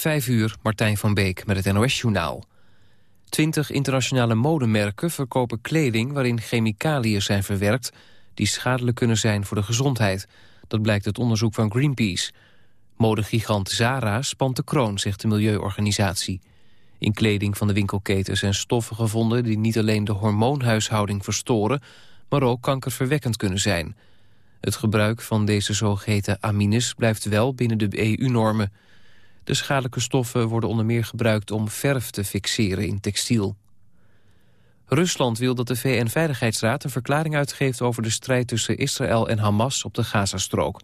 Vijf uur, Martijn van Beek met het NOS-journaal. Twintig internationale modemerken verkopen kleding... waarin chemicaliën zijn verwerkt die schadelijk kunnen zijn voor de gezondheid. Dat blijkt uit onderzoek van Greenpeace. Modegigant Zara spant de kroon, zegt de milieuorganisatie. In kleding van de winkelketen zijn stoffen gevonden... die niet alleen de hormoonhuishouding verstoren... maar ook kankerverwekkend kunnen zijn. Het gebruik van deze zogeheten amines blijft wel binnen de EU-normen... De schadelijke stoffen worden onder meer gebruikt om verf te fixeren in textiel. Rusland wil dat de VN-veiligheidsraad een verklaring uitgeeft over de strijd tussen Israël en Hamas op de Gazastrook.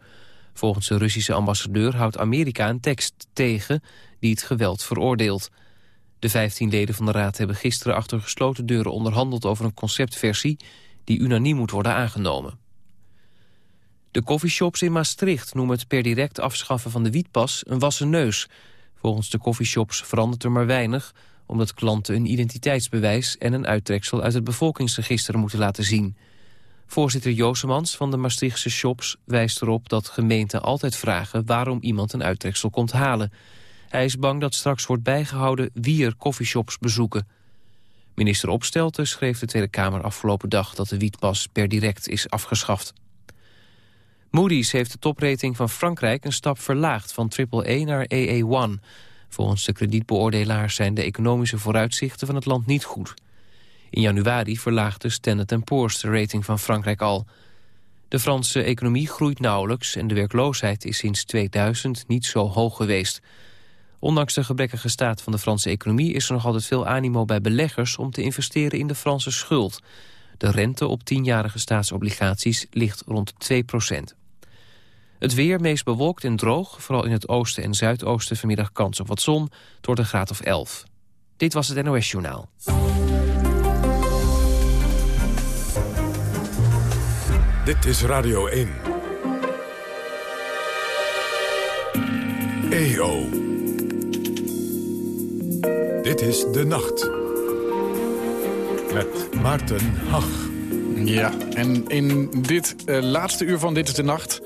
Volgens de Russische ambassadeur houdt Amerika een tekst tegen die het geweld veroordeelt. De 15 leden van de raad hebben gisteren achter gesloten deuren onderhandeld over een conceptversie die unaniem moet worden aangenomen. De coffeeshops in Maastricht noemen het per direct afschaffen van de wietpas een wassen neus. Volgens de coffeeshops verandert er maar weinig... omdat klanten een identiteitsbewijs en een uittreksel uit het bevolkingsregister moeten laten zien. Voorzitter Joosemans van de Maastrichtse shops wijst erop dat gemeenten altijd vragen waarom iemand een uittreksel komt halen. Hij is bang dat straks wordt bijgehouden wie er coffeeshops bezoeken. Minister Opstelten schreef de Tweede Kamer afgelopen dag dat de wietpas per direct is afgeschaft. Moody's heeft de toprating van Frankrijk een stap verlaagd van AAA naar AA1. Volgens de kredietbeoordelaars zijn de economische vooruitzichten van het land niet goed. In januari verlaagde Standard Poor's de rating van Frankrijk al. De Franse economie groeit nauwelijks en de werkloosheid is sinds 2000 niet zo hoog geweest. Ondanks de gebrekkige staat van de Franse economie is er nog altijd veel animo bij beleggers om te investeren in de Franse schuld. De rente op tienjarige staatsobligaties ligt rond 2 procent. Het weer meest bewolkt en droog, vooral in het oosten en zuidoosten vanmiddag kans op wat zon, het wordt een graad of 11. Dit was het NOS Journaal. Dit is Radio 1. EO. Dit is De Nacht. Met Maarten Hach. Ja, en in dit uh, laatste uur van Dit is de Nacht...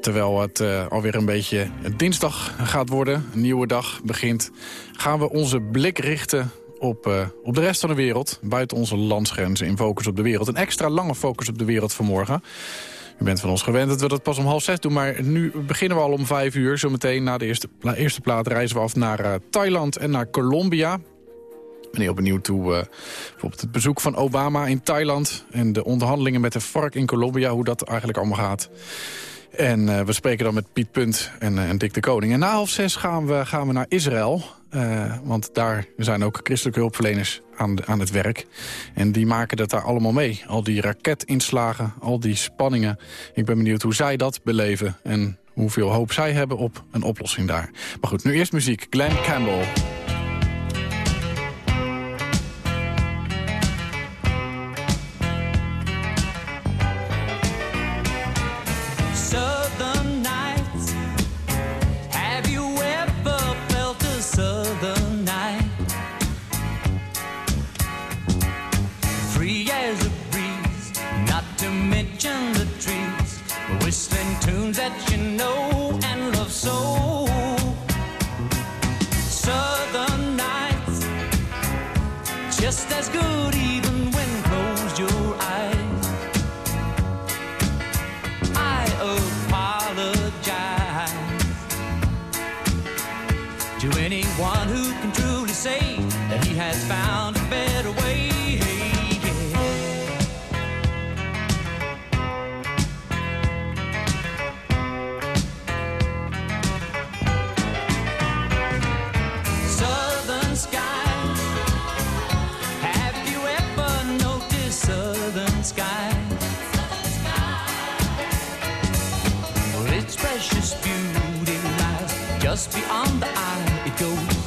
terwijl het uh, alweer een beetje dinsdag gaat worden... een nieuwe dag begint... gaan we onze blik richten op, uh, op de rest van de wereld... buiten onze landsgrenzen in Focus op de Wereld. Een extra lange Focus op de Wereld vanmorgen... U bent van ons gewend dat we dat pas om half zes doen. Maar nu beginnen we al om vijf uur. Zometeen na de eerste, eerste plaat reizen we af naar uh, Thailand en naar Colombia ben heel benieuwd hoe bijvoorbeeld het bezoek van Obama in Thailand... en de onderhandelingen met de FARC in Colombia, hoe dat eigenlijk allemaal gaat. En uh, we spreken dan met Piet Punt en, uh, en Dick de Koning. En na half zes gaan we, gaan we naar Israël. want daar zijn ook christelijke hulpverleners aan, aan het werk. En die maken dat daar allemaal mee. Al die raketinslagen, al die spanningen. Ik ben benieuwd hoe zij dat beleven. En hoeveel hoop zij hebben op een oplossing daar. Maar goed, nu eerst muziek. Glenn Campbell. know and love so. Southern nights, just as good even. just beyond the eye it goes.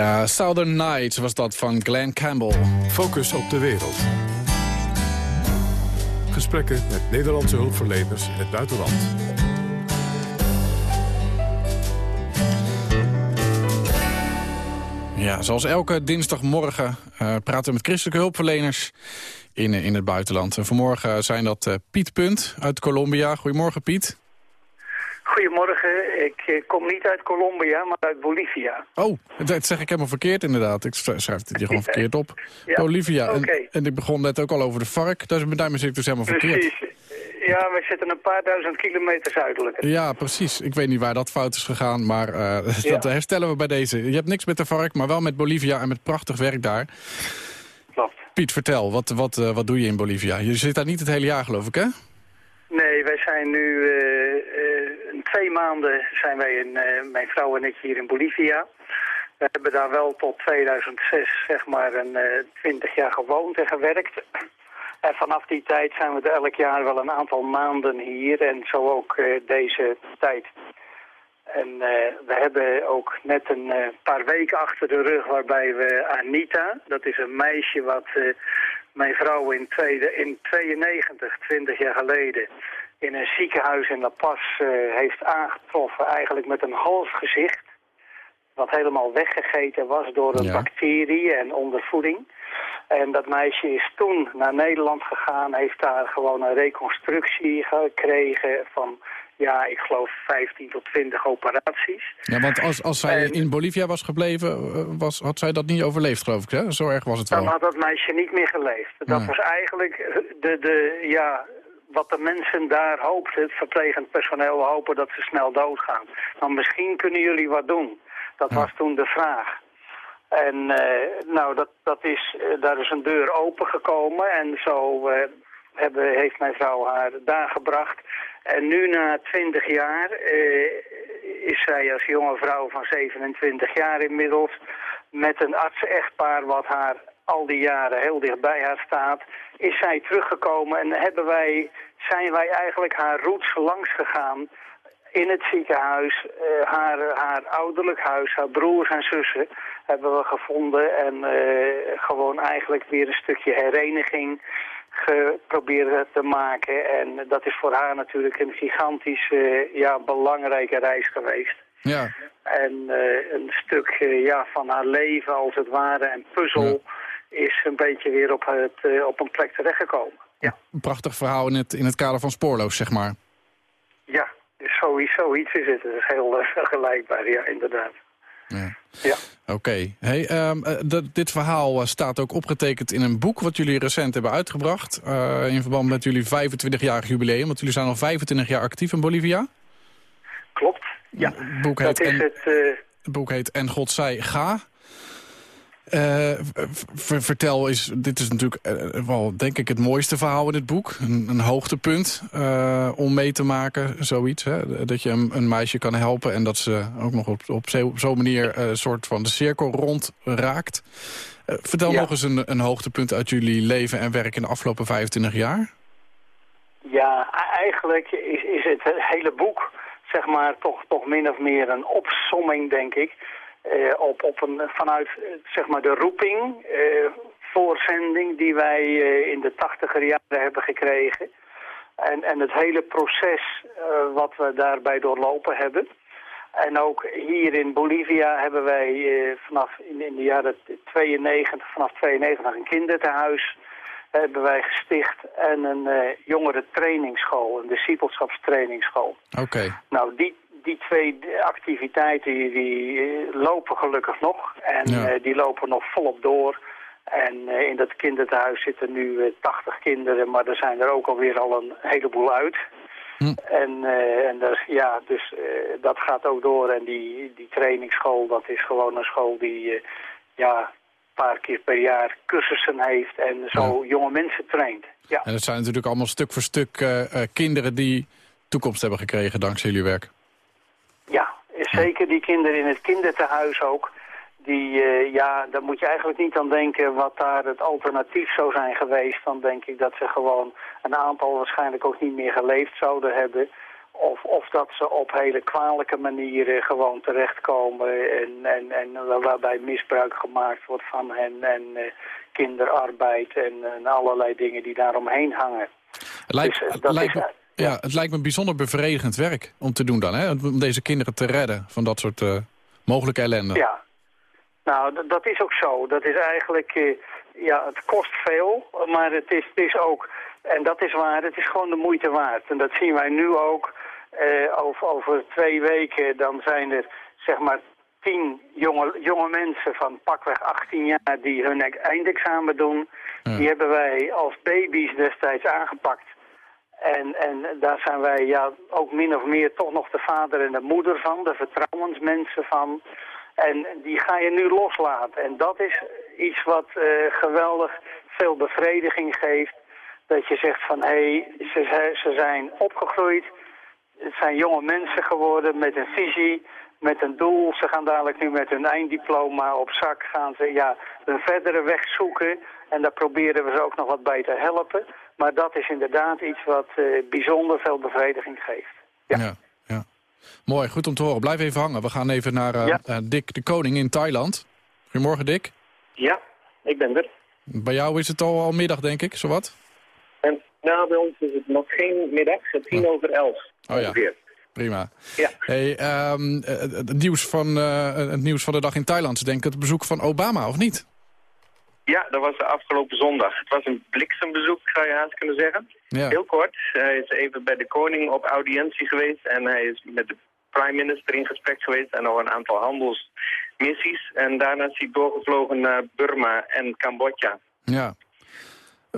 Ja, Southern Nights was dat van Glenn Campbell. Focus op de wereld. Gesprekken met Nederlandse hulpverleners in het buitenland. Ja, zoals elke dinsdagmorgen eh, praten we met christelijke hulpverleners in, eh, in het buitenland. En vanmorgen zijn dat eh, Piet Punt uit Colombia. Goedemorgen Piet. Goedemorgen, ik eh, kom niet uit Colombia, maar uit Bolivia. Oh, dat zeg ik helemaal verkeerd inderdaad. Ik schrijf het hier gewoon verkeerd op. Ja, Bolivia. En, en ik begon net ook al over de vark. Dus daarmee zit ik dus helemaal verkeerd. Precies. Ja, we zitten een paar duizend kilometer zuidelijker. Ja, precies. Ik weet niet waar dat fout is gegaan, maar eh, Ja. dat herstellen we bij deze. Je hebt niks met de vark, maar wel met Bolivia en met prachtig werk daar. Klopt. Piet, vertel, wat, wat, eh, wat doe je in Bolivia? Je zit daar niet het hele jaar, geloof ik, hè? Nee, wij zijn nu twee maanden zijn wij, in, eh, mijn vrouw en ik, hier in Bolivia. We hebben daar wel tot 2006, zeg maar, een eh 20 jaar gewoond en gewerkt. En vanaf die tijd zijn we elk jaar wel een aantal maanden hier en zo ook eh, deze tijd. En we hebben ook net een paar weken achter de rug waarbij we Anita, dat is een meisje wat mijn vrouw in, tweede, in 92, 20 jaar geleden, in een ziekenhuis in La Paz eh, heeft aangetroffen, eigenlijk met een half gezicht. Wat helemaal weggegeten was door een Ja. bacterie en ondervoeding. En dat meisje is toen naar Nederland gegaan, heeft daar gewoon een reconstructie gekregen van, ja, ik geloof 15 tot 20 operaties. Ja, want als, als zij En- in Bolivia was gebleven, eh, was, had zij dat niet overleefd, geloof ik, hè? Zo erg was het Dan wel. had dat meisje niet meer geleefd. Dat Nee. was eigenlijk de, de, ja, wat de mensen daar hoopten, het verplegend personeel hopen dat ze snel doodgaan. Dan misschien kunnen jullie wat doen. Dat Ja. was toen de vraag. En eh, nou, dat, dat is, eh, daar is een deur opengekomen en zo eh, hebben, heeft mijn vrouw haar daar gebracht. En nu na 20 jaar is zij als jonge vrouw van 27 jaar inmiddels met een arts-echtpaar wat haar al die jaren heel dicht bij haar staat, is zij teruggekomen en hebben wij, zijn wij eigenlijk haar roots langs gegaan in het ziekenhuis, eh, haar, haar ouderlijk huis, haar broers en zussen hebben we gevonden en eh, gewoon eigenlijk weer een stukje hereniging geprobeerd te maken. En dat is voor haar natuurlijk een gigantisch eh, ja, belangrijke reis geweest. Ja, En eh, een stuk ja, van haar leven als het ware en puzzel is een beetje weer op, het, eh, op een plek terechtgekomen. Ja, een prachtig verhaal in het, in het kader van Spoorloos, zeg maar. ja dus zoiets, zoiets is het. Het is heel eh, vergelijkbaar, ja, inderdaad. Ja. Ja. Oké. Hey, ehm, eh, dit verhaal staat ook opgetekend in een boek... wat jullie recent hebben uitgebracht... in verband met jullie 25-jarig jubileum. Want jullie zijn al 25 jaar actief in Bolivia. Klopt. Ja, Het boek heet, dat is en, het... het boek heet En God zij ga. Eh, vertel eens, dit is natuurlijk eh, wel denk ik het mooiste verhaal in het boek. Een, een hoogtepunt eh, om mee te maken, zoiets. Hè? Dat je een, een meisje kan helpen en dat ze ook nog op, op zo- op zo'n manier een soort van de cirkel rond raakt. Vertel Ja. nog eens een, een hoogtepunt uit jullie leven en werk in de afgelopen 25 jaar. Ja, e- eigenlijk is, is het hele boek, zeg maar, toch, toch min of meer een opsomming, denk ik. Eh, op, op een, vanuit, eh, zeg maar, de roeping, eh, voorzending die wij in de tachtiger jaren hebben gekregen. En, en het hele proces wat we daarbij doorlopen hebben. En ook hier in Bolivia hebben wij vanaf in, in de jaren 92, vanaf 92 een kinderthuis hebben wij gesticht en een eh jongere trainingsschool, een discipelschapstrainingsschool. Oké, Nou, die, die twee activiteiten die, die eh, lopen gelukkig nog en Ja. eh, die lopen nog volop door. En eh, in dat kinderthuis zitten nu eh, 80 kinderen, maar er zijn er ook alweer al een heleboel uit. Hm. En, en dat, ja, dus dat gaat ook door. En die, die trainingsschool, dat is gewoon een school die ja, een paar keer per jaar cursussen heeft en zo jonge mensen traint. Ja. En het zijn natuurlijk allemaal stuk voor stuk kinderen die toekomst hebben gekregen dankzij jullie werk. Ja, zeker die kinderen in het kinderthuis ook. Die, eh, ja, daar moet je eigenlijk niet aan denken wat daar het alternatief zou zijn geweest. Dan denk ik dat ze gewoon een aantal waarschijnlijk ook niet meer geleefd zouden hebben. Of, of dat ze op hele kwalijke manieren gewoon terechtkomen en, en, en waarbij misbruik gemaakt wordt van hen en eh, kinderarbeid en, en allerlei dingen die daaromheen hangen. Lijkt, Dus, eh, dat lijkt, is, ja, het lijkt me bijzonder bevredigend werk om te doen dan. Hè? Om deze kinderen te redden van dat soort eh, mogelijke ellende. Ja, nou, dat is ook zo. Dat is eigenlijk, eh, ja, het kost veel, maar het is, het is ook, en dat is waar, het is gewoon de moeite waard. En dat zien wij nu ook. Eh, over, over twee weken dan zijn er, zeg maar, tien jonge, jonge mensen van pakweg 18 jaar die hun e- eindexamen doen. Ja. Die hebben wij als baby's destijds aangepakt. En, en daar zijn wij ja, ook min of meer toch nog de vader en de moeder van, de vertrouwensmensen van. En die ga je nu loslaten. En dat is iets wat eh, geweldig veel bevrediging geeft. Dat je zegt van, hé, hey, ze, ze- zijn opgegroeid. Het zijn jonge mensen geworden met een visie, met een doel. Ze gaan dadelijk nu met hun einddiploma op zak, gaan ze ja, een verdere weg zoeken. En daar proberen we ze ook nog wat bij te helpen. Maar dat is inderdaad iets wat eh, bijzonder veel bevrediging geeft. Ja. Ja, ja. Mooi, goed om te horen. Blijf even hangen. We gaan even naar eh, Ja. eh, Dick de Koning in Thailand. Goedemorgen, Dick. Ja, ik ben er. Bij jou is het al, al middag, denk ik, zowat? En nou, bij ons is het nog geen middag, het tien over elf Oh ja. ongeveer. Prima. Ja. Hey, ehm, eh, het, nieuws van, eh, het nieuws van de dag in Thailand is denk ik het bezoek van Obama, of niet? Ja, dat was de afgelopen zondag. Het was een bliksembezoek, zou je haast kunnen zeggen. Ja. Heel kort. Hij is even bij de koning op audiëntie geweest en hij is met de prime minister in gesprek geweest en nog een aantal handelsmissies. En daarna is hij doorgevlogen naar Burma en Cambodja. Ja.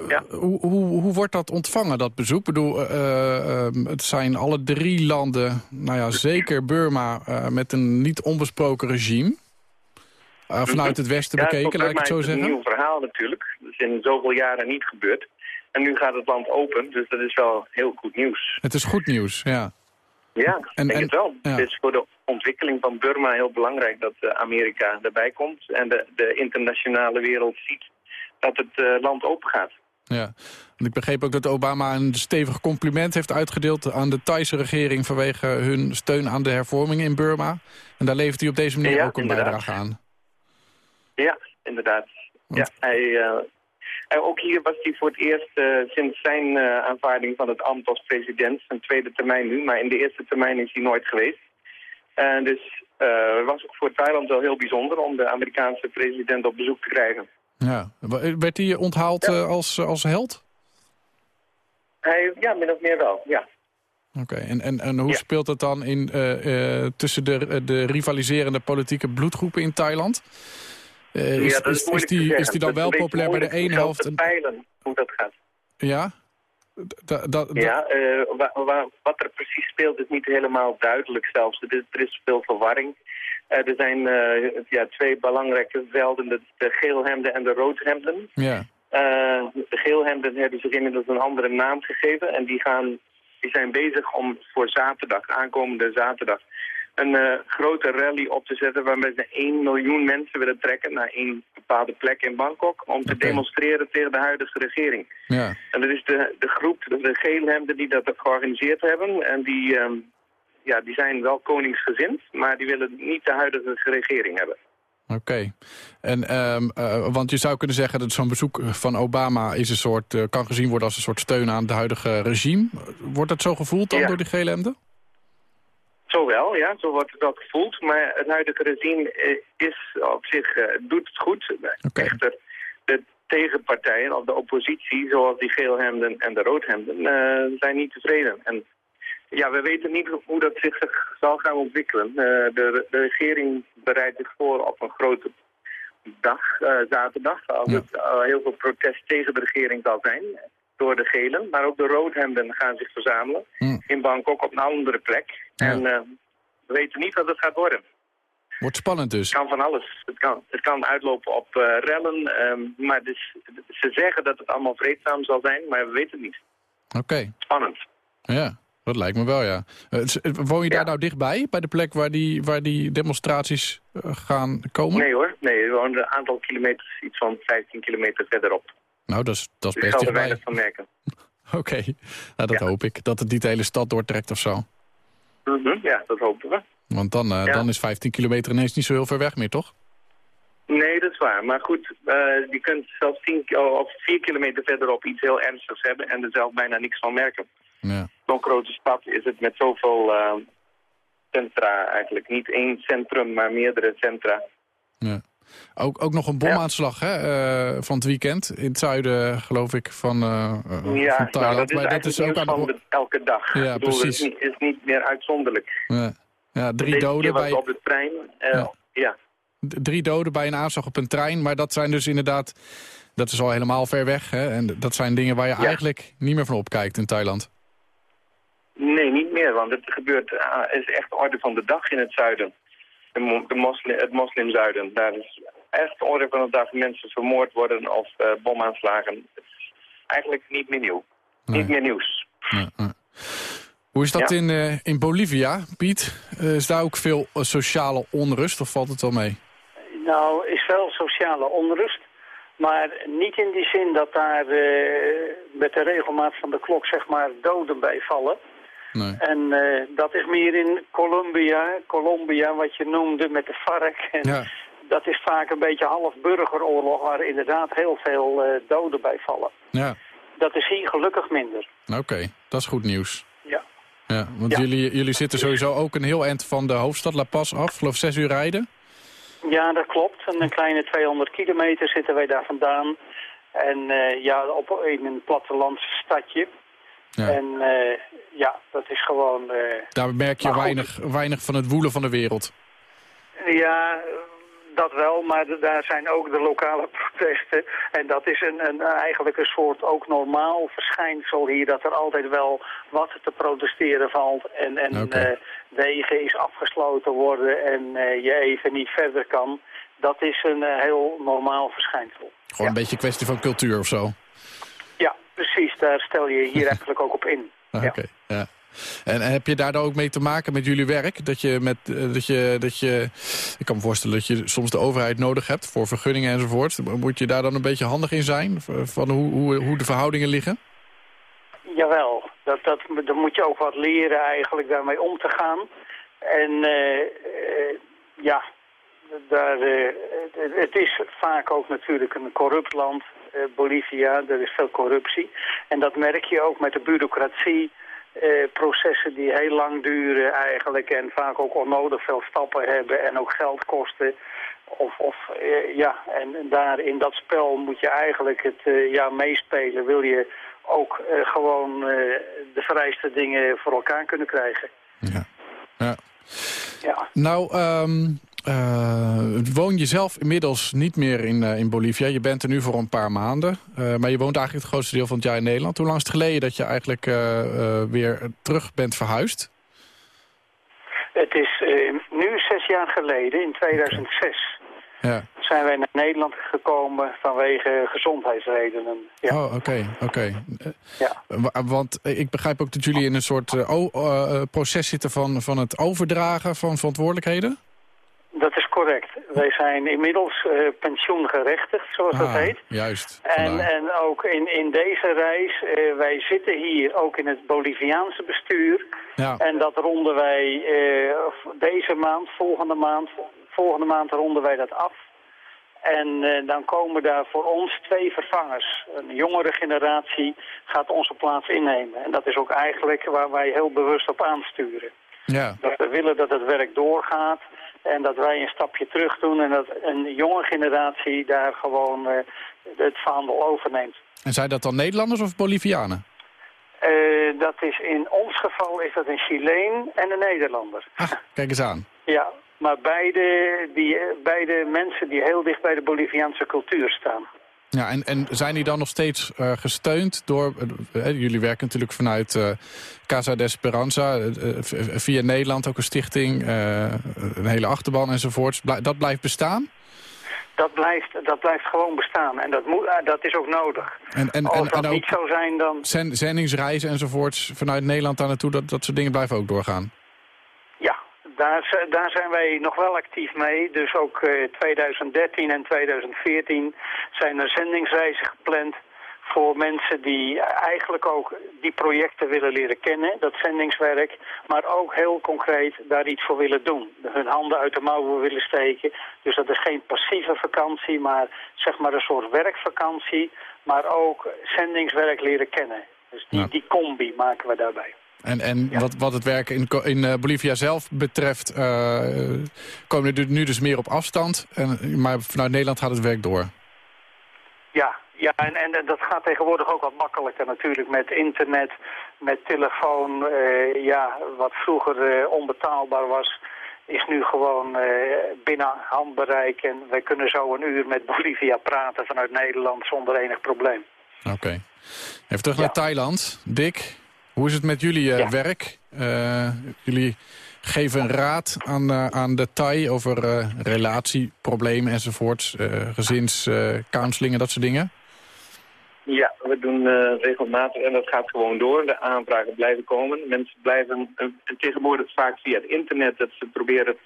Ja. Hoe, hoe, hoe wordt dat ontvangen, dat bezoek? Ik bedoel, eh, eh, ehm, het zijn alle drie landen, nou ja, zeker Burma, eh, met een niet onbesproken regime. Eh, vanuit het westen Ja, bekeken, laat ik het zo Burma is zeggen. een nieuw verhaal natuurlijk. Dat is in zoveel jaren niet gebeurd. En nu gaat het land open, dus dat is wel heel goed nieuws. Het is goed nieuws, ja. Ja, En- ik denk en- het wel. ja. Het is voor de ontwikkeling van Burma heel belangrijk dat eh, Amerika erbij komt. En de, de internationale wereld ziet dat het eh, land open gaat. ja. En ik begreep ook dat Obama een stevig compliment heeft uitgedeeld aan de Thaise regering vanwege hun steun aan de hervormingen in Burma. En daar levert hij op deze manier Ja, ook een inderdaad. bijdrage aan. Ja, inderdaad. Want- Ja, hij, hij- ook hier was hij voor het eerst eh, sinds zijn eh, aanvaarding van het ambt als president, zijn tweede termijn nu, maar in de eerste termijn is hij nooit geweest. En dus het was ook voor Thailand wel heel bijzonder om de Amerikaanse president op bezoek te krijgen. Ja. Werd hij onthaald Ja. als, als held? Hij, ja, min of meer wel, ja. Oké, en, en, en hoe Ja. speelt dat dan in, tussen de, de rivaliserende politieke bloedgroepen in Thailand? Eh, is, ja, dat is, die, is die dan wel populair bij de ene helft? te peilen hoe dat gaat. Ja? Da- da- da- Ja, eh, wa- wa- wat er precies speelt is niet helemaal duidelijk zelfs. Er is, er is veel verwarring. Eh, er zijn eh, ja, twee belangrijke velden, de, de geelhemden en de roodhemden. ja. Eh, de geelhemden hebben zich inmiddels een andere naam gegeven en die, gaan, die zijn bezig om voor zaterdag, aankomende zaterdag, een eh, grote rally op te zetten waarbij ze 1 miljoen mensen willen trekken naar één bepaalde plek in Bangkok om te demonstreren tegen de huidige regering. ja. En dat is de, de groep, de, de geelhemden die dat georganiseerd hebben. En die, ehm, ja, die zijn wel koningsgezind, maar die willen niet de huidige regering hebben. Oké. En ehm, eh, want je zou kunnen zeggen dat zo'n bezoek van Obama is een soort, eh, kan gezien worden als een soort steun aan het huidige regime. Wordt dat zo gevoeld dan Ja. door die gele hemden? Zo wel, ja, zo wordt het wel gevoeld. Maar het huidige regime eh, is op zich, eh, doet het goed. Echter, de tegenpartijen of de oppositie, zoals die geelhemden en de roodhemden, eh, zijn niet tevreden. En ja, we weten niet hoe dat zich zal gaan ontwikkelen. De, de regering bereidt zich voor op een grote dag, eh, zaterdag, als Ja. het heel veel protest tegen de regering zal zijn. Door de gelen, maar ook de roodhemden gaan zich verzamelen. Hm. In Bangkok op een andere plek. Ja. En eh, we weten niet wat het gaat worden. Wordt spannend dus. Het kan van alles. Het kan, het kan uitlopen op eh, rellen. ehm, maar dus, ze zeggen dat het allemaal vreedzaam zal zijn, maar we weten het niet. Oké, Spannend. ja. Dat lijkt me wel, ja. Eh, Woon je daar Ja. nou dichtbij, bij de plek waar die, waar die demonstraties gaan komen? Nee hoor, nee, we wonen een aantal kilometers, iets van 15 kilometer verderop. Nou, dat is, dat is Dus ik best zal er dichtbij. weinig van merken. Oké, nou, dat Ja. hoop ik. Dat het niet de hele stad doortrekt of zo. Mhm, Ja, dat hopen we. Want dan, eh, Ja. dan is 15 kilometer ineens niet zo heel ver weg meer, toch? Nee, dat is waar. Maar goed, eh, je kunt zelfs 10 ki- of 4 kilometer verderop iets heel ernstigs hebben en er zelf bijna niks van merken. Ja. Zo'n grote stad is het met zoveel eh, centra eigenlijk. Niet één centrum, maar meerdere centra. ja. Ook, ook nog een bomaanslag hè, eh, van het weekend. In het zuiden, geloof ik, van, eh, Ja, van nou, Thailand. dat is maar dat is ook aan de... elke dag. Ja, Ik bedoel, precies. Het is niet, is niet meer uitzonderlijk. Ja. Ja, drie, doden bij, op de trein. Ja. drie doden bij een aanslag op een trein. Maar dat zijn dus inderdaad... Dat is al helemaal ver weg. Hè? En dat zijn dingen waar je eigenlijk niet meer van opkijkt in Thailand. Nee, niet meer, want het gebeurt, is echt orde van de dag in het zuiden. De, de moslim, het moslimzuiden. Daar is echt orde van de dag mensen vermoord worden of eh, bomaanslagen. Het is eigenlijk niet meer nieuw. Nee. Niet meer nieuws. Hoe is dat Ja. in, eh, in Bolivia, Piet? Eh, is daar ook veel sociale onrust of valt het wel mee? Nou, is wel sociale onrust. Maar niet in die zin dat daar eh, met de regelmaat van de klok zeg maar doden bij vallen. Nee. En eh, dat is meer in Colombia, Colombia wat je noemde met de FARC. En Ja. Dat is vaak een beetje half burgeroorlog waar inderdaad heel veel eh, doden bij vallen. Ja, Dat is hier gelukkig minder. oké. Dat is goed nieuws. Ja. Ja, want Ja. Jullie, jullie zitten sowieso ook een heel eind van de hoofdstad La Paz af. Geloof zes uur rijden. Ja, dat klopt. En een kleine 200 kilometer zitten wij daar vandaan. En eh, ja, op, in een plattelands stadje. Ja. En eh, ja, dat is gewoon... eh, Daar merk je goed. weinig, weinig van het woelen van de wereld. ja, dat wel, maar daar zijn ook de lokale protesten. En dat is een, een, eigenlijk een soort ook normaal verschijnsel hier... dat er altijd wel wat te protesteren valt. En, en eh, wegen is afgesloten worden en je even niet verder kan. Dat is een heel normaal verschijnsel. Gewoon een beetje een kwestie van cultuur of zo. Precies. Daar stel je hier eigenlijk ook op in. Ah, Ja. Oké, ja. En heb je daar dan ook mee te maken met jullie werk? Dat je, met, eh, dat je, dat je, ik kan me voorstellen dat je soms de overheid nodig hebt voor vergunningen enzovoort. Moet je daar dan een beetje handig in zijn? Van hoe, hoe, hoe de verhoudingen liggen? Jawel, dat, dat, dan moet je ook wat leren eigenlijk daarmee om te gaan. En eh, eh, ja, daar, het, is vaak ook natuurlijk een corrupt land, Bolivia, er is veel corruptie. En dat merk je ook met de bureaucratie, eh, processen die heel lang duren eigenlijk en vaak ook onnodig veel stappen hebben en ook geld kosten. Of, of eh, ja, en daar in dat spel moet je eigenlijk het eh, ja, meespelen. Wil je ook eh, gewoon eh, de vereiste dingen voor elkaar kunnen krijgen. Ja. ja. Ja, Nou, ehm, eh, woon je zelf inmiddels niet meer in, eh, in Bolivia. Je bent er nu voor een paar maanden. Eh, maar je woont eigenlijk het grootste deel van het jaar in Nederland. Hoe lang is het geleden dat je eigenlijk weer terug bent verhuisd? het is nu zes jaar geleden, in 2006, Ja. zijn wij naar Nederland gekomen vanwege gezondheidsredenen. Ja, Oh, oké, oké. Ja. wa- Want ik begrijp ook dat jullie in een soort proces zitten van, van het overdragen van verantwoordelijkheden. Dat correct. Wij zijn inmiddels eh, pensioengerechtigd, zoals dat Ah, heet. Juist. En, en ook in, in deze reis, eh, wij zitten hier ook in het Boliviaanse bestuur. ja. En dat ronden wij eh, deze maand, volgende maand, volgende maand ronden wij dat af. En dan komen daar voor ons twee vervangers. Een jongere generatie gaat onze plaats innemen. En dat is ook eigenlijk waar wij heel bewust op aansturen. ja. Dat we willen dat het werk doorgaat en dat wij een stapje terug doen... en dat een jonge generatie daar gewoon eh, het vaandel overneemt. En zijn dat dan Nederlanders of Bolivianen? Eh, dat is in ons geval is dat een Chileen en een Nederlander. Ah, kijk eens aan. Ja, Maar beide, die, beide mensen die heel dicht bij de Boliviaanse cultuur staan. Ja, en, en zijn die dan nog steeds eh, gesteund door... eh, eh, jullie werken natuurlijk vanuit Casa de Esperanza, via Nederland ook een stichting, een hele achterban enzovoorts. Dat blijft bestaan? Dat blijft, dat blijft gewoon bestaan en dat, moet, dat is ook nodig. En, en, Als dat en ook niet zou zijn, dan... zen- zendingsreizen enzovoorts vanuit Nederland daar naartoe, dat, dat soort dingen blijven ook doorgaan? Daar, daar zijn wij nog wel actief mee. Dus ook eh, 2013 en 2014 zijn er zendingsreizen gepland voor mensen die eigenlijk ook die projecten willen leren kennen, dat zendingswerk, maar ook heel concreet daar iets voor willen doen. Hun handen uit de mouwen willen steken. Dus dat is geen passieve vakantie, maar zeg maar een soort werkvakantie, maar ook zendingswerk leren kennen. Dus die, Ja. die combi maken we daarbij. En, en wat, wat het werk in, in eh, Bolivia zelf betreft, eh, komen er nu dus meer op afstand. En, maar vanuit Nederland gaat het werk door. Ja, ja en, en dat gaat tegenwoordig ook wat makkelijker natuurlijk met internet, met telefoon. eh, ja, wat vroeger onbetaalbaar was, is nu gewoon binnen handbereik. En wij kunnen zo een uur met Bolivia praten vanuit Nederland zonder enig probleem. Oké. Even terug Ja. naar Thailand. Dick, hoe is het met jullie eh, Ja. werk? Eh, jullie geven een raad aan, eh, aan de Thai over relatieproblemen enzovoorts. eh gezinscounseling en dat soort dingen. Ja, we doen regelmatig en dat gaat gewoon door. De aanvragen blijven komen. Mensen blijven tegenwoordig vaak via het internet dat ze proberen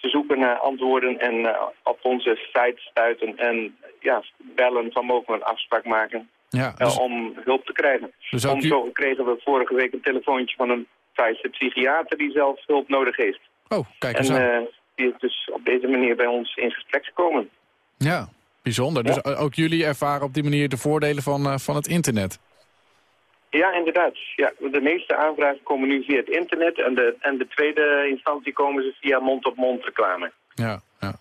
te zoeken naar antwoorden en op onze site stuiten en ja, bellen van mogen we een afspraak maken Ja, eh, dus, om hulp te krijgen. dus Om zo kregen we vorige week een telefoontje van een Thaise psychiater die zelf hulp nodig heeft. Oh, kijk eens En aan. eh, die is dus op deze manier bij ons in gesprek gekomen. ja, bijzonder. Dus ook jullie ervaren op die manier de voordelen van, eh, van het internet. Ja, inderdaad. Ja, de meeste aanvragen komen nu via het internet en de, en de tweede instantie komen ze via mond-op-mond reclame. Ja, ja.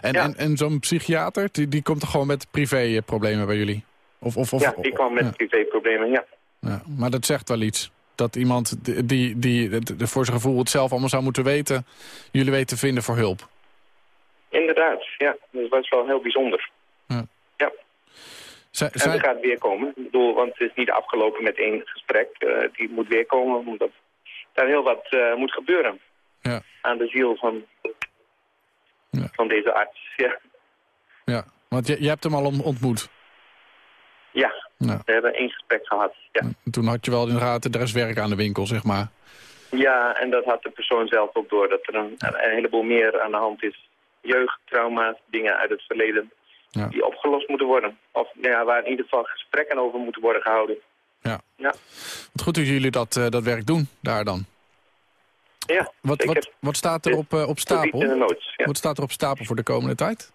En, Ja. en, en zo'n psychiater, die, die komt toch gewoon met privéproblemen bij jullie? Of, of, of, ja, die kwam met ja, privéproblemen, ja. ja. Maar dat zegt wel iets. Dat iemand die, die, die voor zijn gevoel het zelf allemaal zou moeten weten... jullie weten te vinden voor hulp. Inderdaad, ja. Dat was wel heel bijzonder. Zij, En zij- dat gaat weer komen. Ik bedoel, want het is niet afgelopen met één gesprek. Eh, die moet weer komen, omdat daar heel wat eh, moet gebeuren. Ja. Aan de ziel van, Ja. van deze arts, ja. ja, want je, je hebt hem al ontmoet. Ja, Ja. we hebben één gesprek gehad, ja. En Toen had je wel inderdaad, er is werk aan de winkel, zeg maar. Ja, en dat had de persoon zelf ook door, dat er een, een heleboel meer aan de hand is. Jeugdtrauma's, dingen uit het verleden, Ja. die opgelost moeten worden. Of nou ja, waar in ieder geval gesprekken over moeten worden gehouden. Ja. Ja, Wat goed dat jullie dat, eh, dat werk doen, daar dan. ja Wat, wat, wat staat er op, eh, op stapel? in de ja. Wat staat er op stapel voor de komende tijd?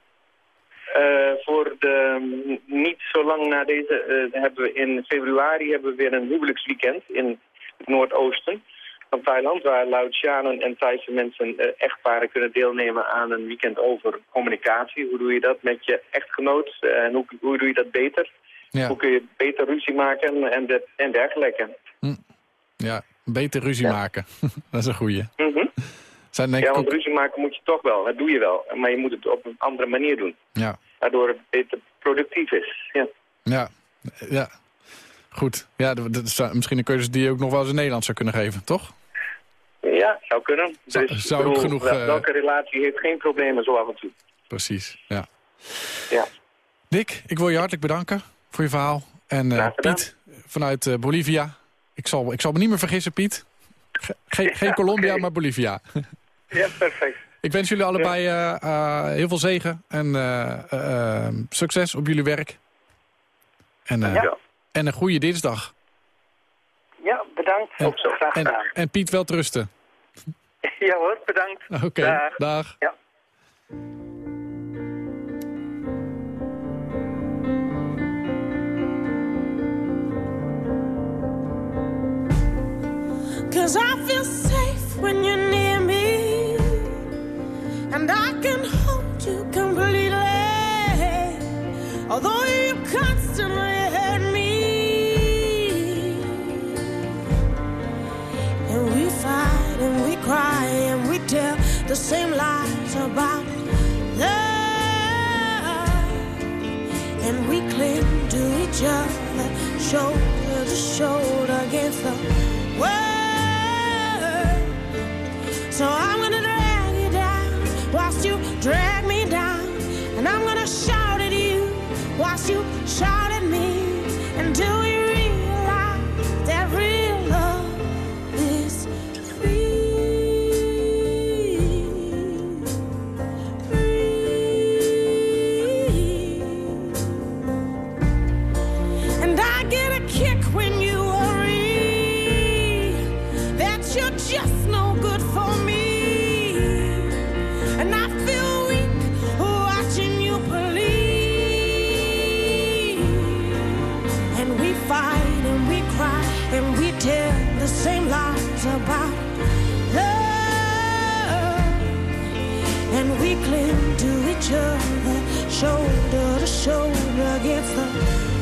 Eh, voor de, mm, niet zo lang na deze, eh, hebben we in februari hebben we weer een huwelijksweekend in het noordoosten van Thailand, waar Laotianen en Thaise mensen, eh, echtparen, kunnen deelnemen aan een weekend over communicatie. Hoe doe je dat met je echtgenoot en hoe, hoe doe je dat beter? Ja, Hoe kun je beter ruzie maken en, de, en dergelijke. ja beter ruzie Ja. maken. dat is een goeie. Mhm. Zijn denk Ja, want ook... ruzie maken moet je toch wel, dat doe je wel. Maar je moet het op een andere manier doen, Ja, waardoor het beter productief is. Ja. ja, ja. Goed. Ja, dat is misschien een keuze die je ook nog wel eens in Nederland zou kunnen geven, toch? Ja, zou kunnen. Dus zou bedoel, genoeg, wel- eh, welke relatie heeft geen problemen zo af en toe? Precies, ja. Ja. Dick, ik wil je hartelijk bedanken voor je verhaal. En eh. Piet vanuit eh, Bolivia. Ik zal, ik zal me niet meer vergissen, Piet. Ge- geen Colombia, maar Bolivia. Ja, perfect. Ik wens jullie allebei eh, eh, heel veel zegen en eh, succes op jullie werk. En, eh, Ja. en een goede dinsdag. Ja, bedankt. En- Ook zo graag En, gedaan. en Piet, wel trusten. Ja hoor, bedankt. Oké, Dag. dag. Ja. Cause I feel safe when you're near me, and I can hold you completely. Although you constantly hurt me, and we fight and we cry and we tell the same lies about love, and we cling to each other, shoulder to shoulder against the world. So I'm gonna whilst you drag me down, and I'm gonna shout at you whilst you shout at me. Until we cling to each other, shoulder to shoulder against the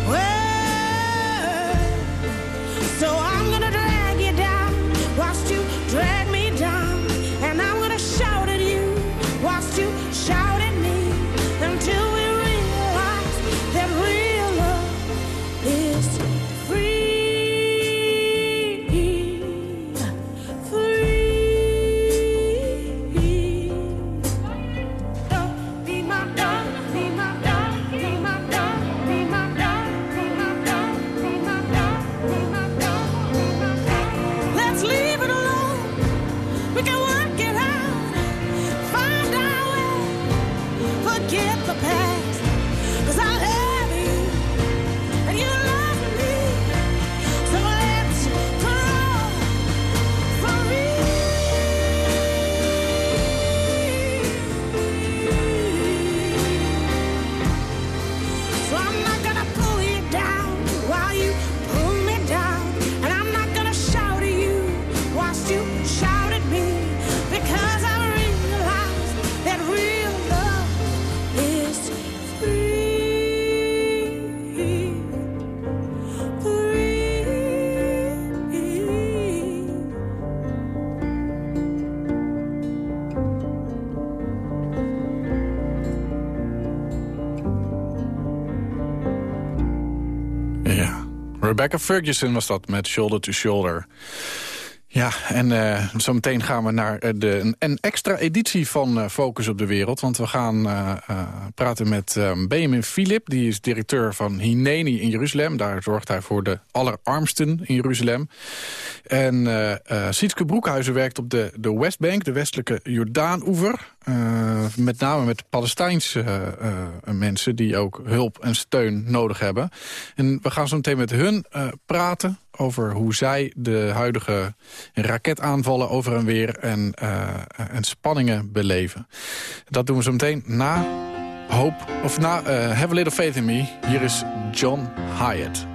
Rebecca Ferguson was dat met Shoulder to Shoulder. Ja, en eh zometeen gaan we naar eh, de, een, extra editie van eh, Focus op de Wereld. Want we gaan praten met Benjamin Philip. Die is directeur van Hineni in Jeruzalem. Daar zorgt hij voor de allerarmsten in Jeruzalem. En Sietske Broekhuizen werkt op de, de Westbank, de westelijke Jordaan-oever. Met name met Palestijnse mensen die ook hulp en steun nodig hebben. En we gaan zo meteen met hun praten over hoe zij de huidige raketaanvallen over en weer en, eh, en spanningen beleven. Dat doen we zo meteen na Hope, of na eh, Have a Little Faith in Me. Hier is John Hyatt.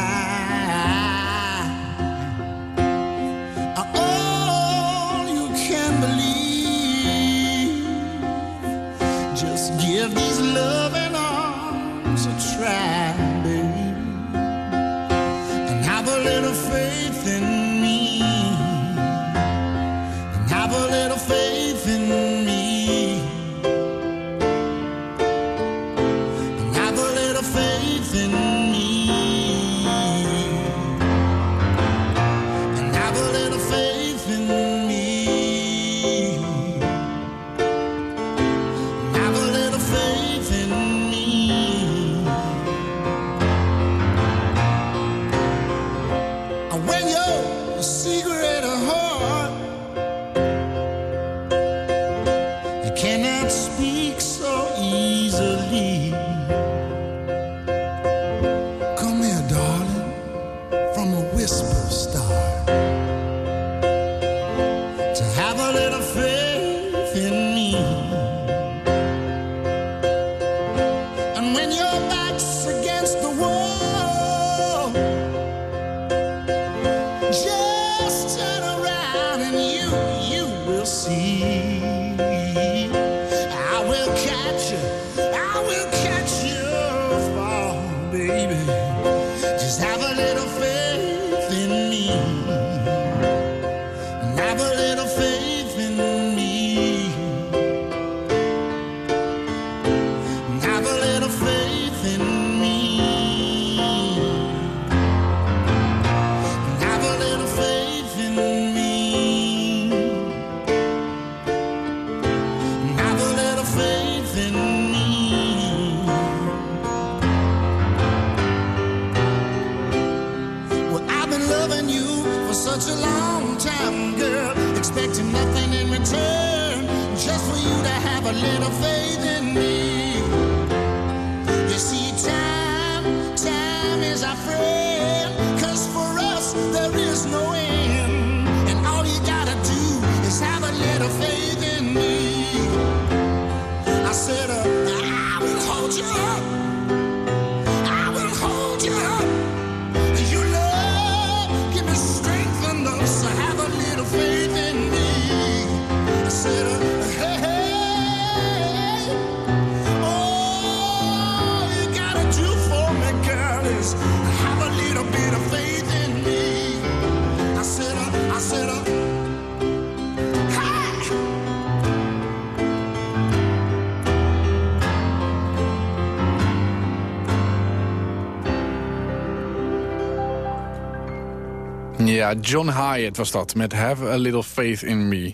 Ja, John Hyatt was dat, met Have a Little Faith in Me.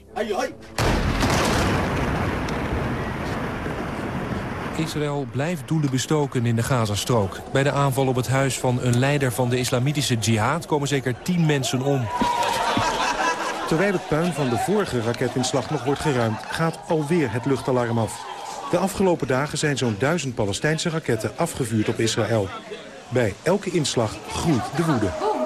Israël blijft doelen bestoken in de Gazastrook. Bij de aanval op het huis van een leider van de islamitische jihad... komen zeker tien mensen om. Terwijl het puin van de vorige raketinslag nog wordt geruimd... gaat alweer het luchtalarm af. De afgelopen dagen zijn zo'n duizend Palestijnse raketten afgevuurd op Israël. Bij elke inslag groeit de woede.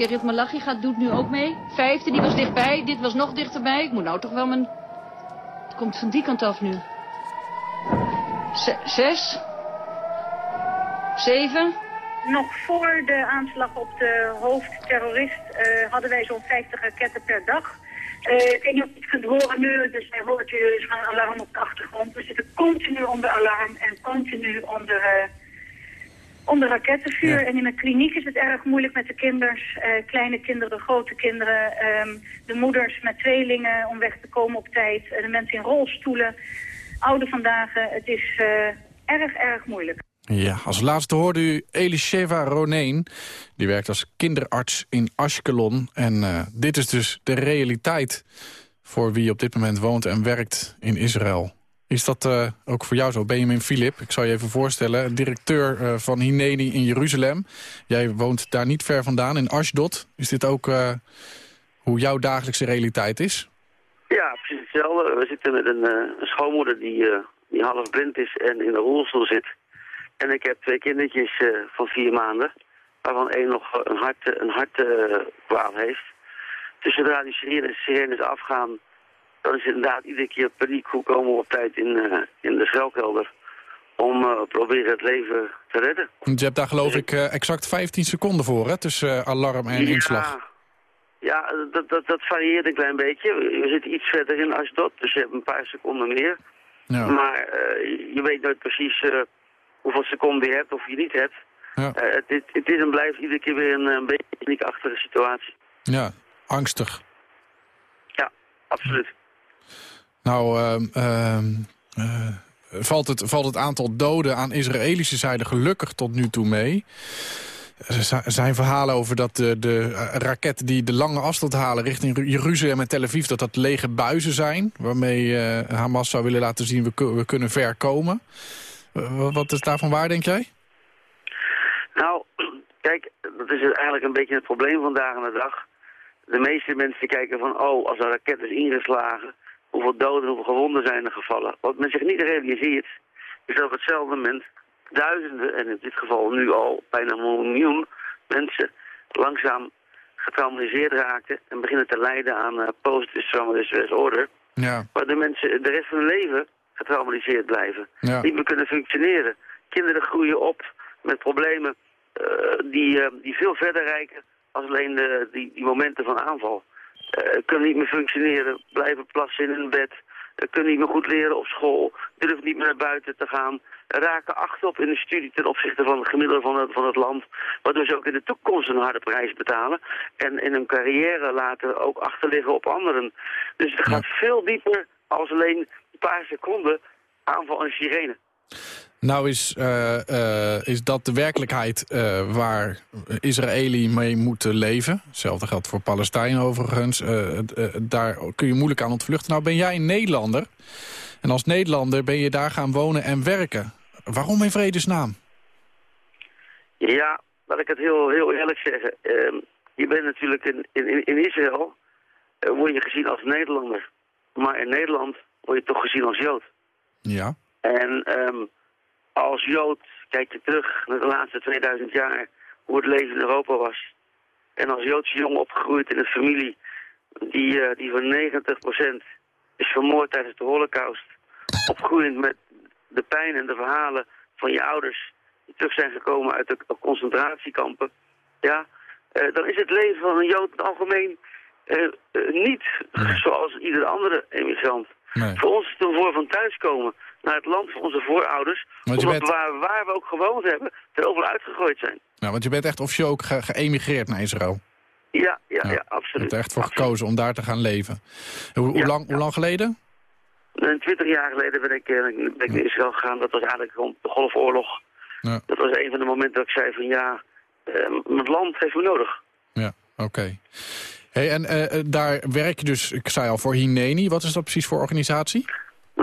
Kirit Malachi gaat, doet nu ook mee. Vijfde, die was dichtbij. Dit was nog dichterbij. Ik moet nou toch wel mijn... Het komt van die kant af nu. Z- zes. Zeven. Nog voor de aanslag op de hoofdterrorist eh, hadden wij zo'n 50 raketten per dag. Eh, ik weet niet of je het kunt horen nu, dus wij hoort u zo'n alarm op de achtergrond. We zitten continu onder alarm en continu onder, eh, onder rakettenvuur. Ja. En in de kliniek is het erg moeilijk met de kinders, eh, kleine kinderen, grote kinderen, ehm, de moeders met tweelingen om weg te komen op tijd, eh, de mensen in rolstoelen, oude vandaag. het is eh, erg, erg moeilijk. Ja, als laatste hoorde u Elisheva Ronein. Die werkt als kinderarts in Ashkelon. En dit is dus de realiteit voor wie op dit moment woont en werkt in Israël. Is dat eh, ook voor jou zo? Benjamin Philip, ik zal je even voorstellen. Directeur eh, van Hineni in Jeruzalem. Jij woont daar niet ver vandaan, in Ashdod. Is dit ook eh, hoe jouw dagelijkse realiteit is? Ja, precies hetzelfde. We zitten met een, schoonmoeder die, die half blind is en in een rolstoel zit. En ik heb twee kindertjes van vier maanden, waarvan één nog een hart, een hartkwaal heeft. Dus zodra die sirenes, sirenes afgaan, dan is inderdaad iedere keer paniek. Hoe komen we op tijd in, eh, in de schuilkelder om eh proberen het leven te redden. Je hebt daar geloof ik eh, exact 15 seconden voor, hè? Tussen alarm en inslag. Ja, dat, dat, dat varieert een klein beetje. We zitten iets verder in Asdod, dus je hebt een paar seconden meer. Ja. Maar je weet nooit precies hoeveel seconden je hebt of je niet hebt. Ja. Het, het is en blijft iedere keer weer een, een beetje paniekachtige situatie. Ja, angstig. Ja, absoluut. Nou, ehm, ehm, eh, valt, het, valt het aantal doden aan Israëlische zijde gelukkig tot nu toe mee. Er zi- zijn verhalen over dat de, de eh, raketten die de lange afstand halen richting Ru- Jeruzalem en Tel Aviv... dat dat lege buizen zijn, waarmee eh, Hamas zou willen laten zien we, we kunnen ver komen. Wa- wat is daarvan waar, denk jij? Nou, kijk, dat is eigenlijk een beetje het probleem vandaag aan de dag. De meeste mensen kijken van, oh, als een raket is ingeslagen, hoeveel doden, hoeveel gewonden zijn er gevallen. Wat men zich niet realiseert, is dat op hetzelfde moment duizenden, en in dit geval nu al bijna een miljoen mensen langzaam getraumatiseerd raken en beginnen te lijden aan uh, post-traumatic stress order. Ja. Waar de mensen de rest van hun leven getraumatiseerd blijven. Ja. Niet meer kunnen functioneren. Kinderen groeien op met problemen eh, die, eh, die veel verder reiken als alleen de, die, die momenten van aanval. Eh, kunnen niet meer functioneren, blijven plassen in hun bed, kunnen niet meer goed leren op school, durven niet meer naar buiten te gaan, raken achterop in de studie ten opzichte van het gemiddelde van het, van het land, waardoor ze ook in de toekomst een harde prijs betalen. En in hun carrière later ook achterliggen op anderen. Dus het gaat veel dieper als alleen een paar seconden aanval en sirene. Nou is, eh, eh, is dat de werkelijkheid eh, waar Israëli mee moeten leven. Hetzelfde geldt voor Palestijn overigens. Daar kun je moeilijk aan ontvluchten. Nou ben jij een Nederlander. En als Nederlander ben je daar gaan wonen en werken. Waarom in vredesnaam? Ja, laat ik het heel, heel eerlijk zeggen. Ehm, je bent natuurlijk in, in, in Israël, word je gezien als Nederlander. Maar in Nederland word je toch gezien als Jood. Ja. En ehm, als Jood kijk je terug naar de laatste 2000 jaar hoe het leven in Europa was. En als Joodse jongen opgegroeid in een familie die, eh, die van 90% is vermoord tijdens de holocaust. Opgroeiend met de pijn en de verhalen van je ouders die terug zijn gekomen uit de concentratiekampen. Ja, eh, dan is het leven van een Jood in het algemeen eh, niet zoals iedere andere emigrant. Nee. Voor ons is het een voor van thuiskomen naar het land van onze voorouders. Omdat bent- waar, waar we ook gewoond hebben, er overal uitgegooid zijn. Nou, want je bent echt officieel ook ge- geëmigreerd naar Israël. Ja, ja, ja, Ja. Je absoluut. hebt er echt voor gekozen om daar te gaan leven. Hoe, hoe Ja, lang, hoe lang geleden? En 20 jaar geleden ben ik, eh, ben ik naar Israël gegaan. Dat was eigenlijk rond de Golfoorlog. Ja. Dat was een van de momenten dat ik zei van ja, eh, mijn land heeft me nodig. Ja, oké. Hey, en eh, eh, daar werk je dus, ik zei al, voor Hineni. Wat is dat precies voor organisatie?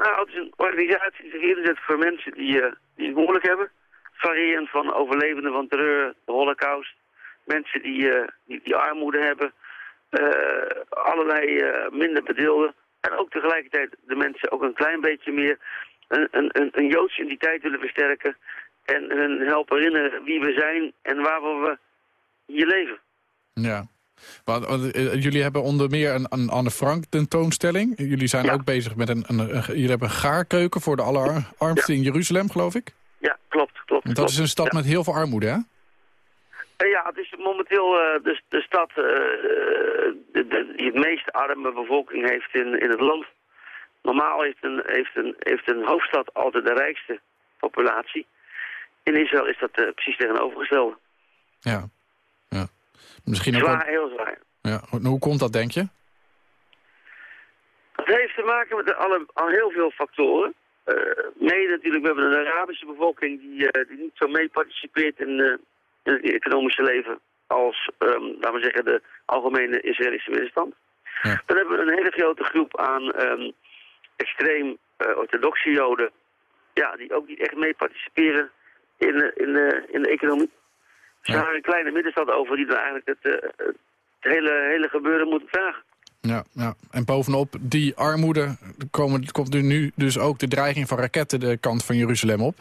Nou, het is een organisatie die zich inzet voor mensen die, eh, die het moeilijk hebben. Variërend van overlevenden van terreur, de holocaust. Mensen die, eh, die, armoede hebben. eh, allerlei minder bedeelden. En ook tegelijkertijd de mensen ook een klein beetje meer een, een, een, een Joodse identiteit willen versterken. En hun helpen herinneren wie we zijn en waar we hier leven. Ja. Eh, jullie hebben onder meer een, een Anne Frank tentoonstelling. Jullie zijn ook bezig met een, een, een- Jullie hebben een gaarkeuken voor de allerarmsten in Jeruzalem, geloof ik. Ja, klopt, klopt. Dat klopt. is een stad Ja. met heel veel armoede, hè? Eh, Ja, het is momenteel eh, de, de stad de, de- die het meest arme bevolking heeft in, in het land. Normaal heeft een, heeft, een, heeft een hoofdstad altijd de rijkste populatie. In Israël is dat precies tegenovergestelde. Ja. Misschien ook Zwaar, wel- heel zwaar. ja. Hoe- komt dat, denk je? Het heeft te maken met alle, al heel veel factoren. Eh mede natuurlijk, we hebben een Arabische bevolking die, eh, die niet zo mee participeert in, eh, in het economische leven als, ehm, laten we zeggen, de algemene Israëlische middenstand. Ja. Dan hebben we een hele grote groep aan ehm, extreem orthodoxe joden, ja, die ook niet echt mee participeren in, in, in de economie. Ze hebben een kleine middenstand over die dan eigenlijk het, eh, het hele, hele gebeuren moeten vragen. Ja, ja. En bovenop die armoede komen, komt er nu dus ook de dreiging van raketten de kant van Jeruzalem op.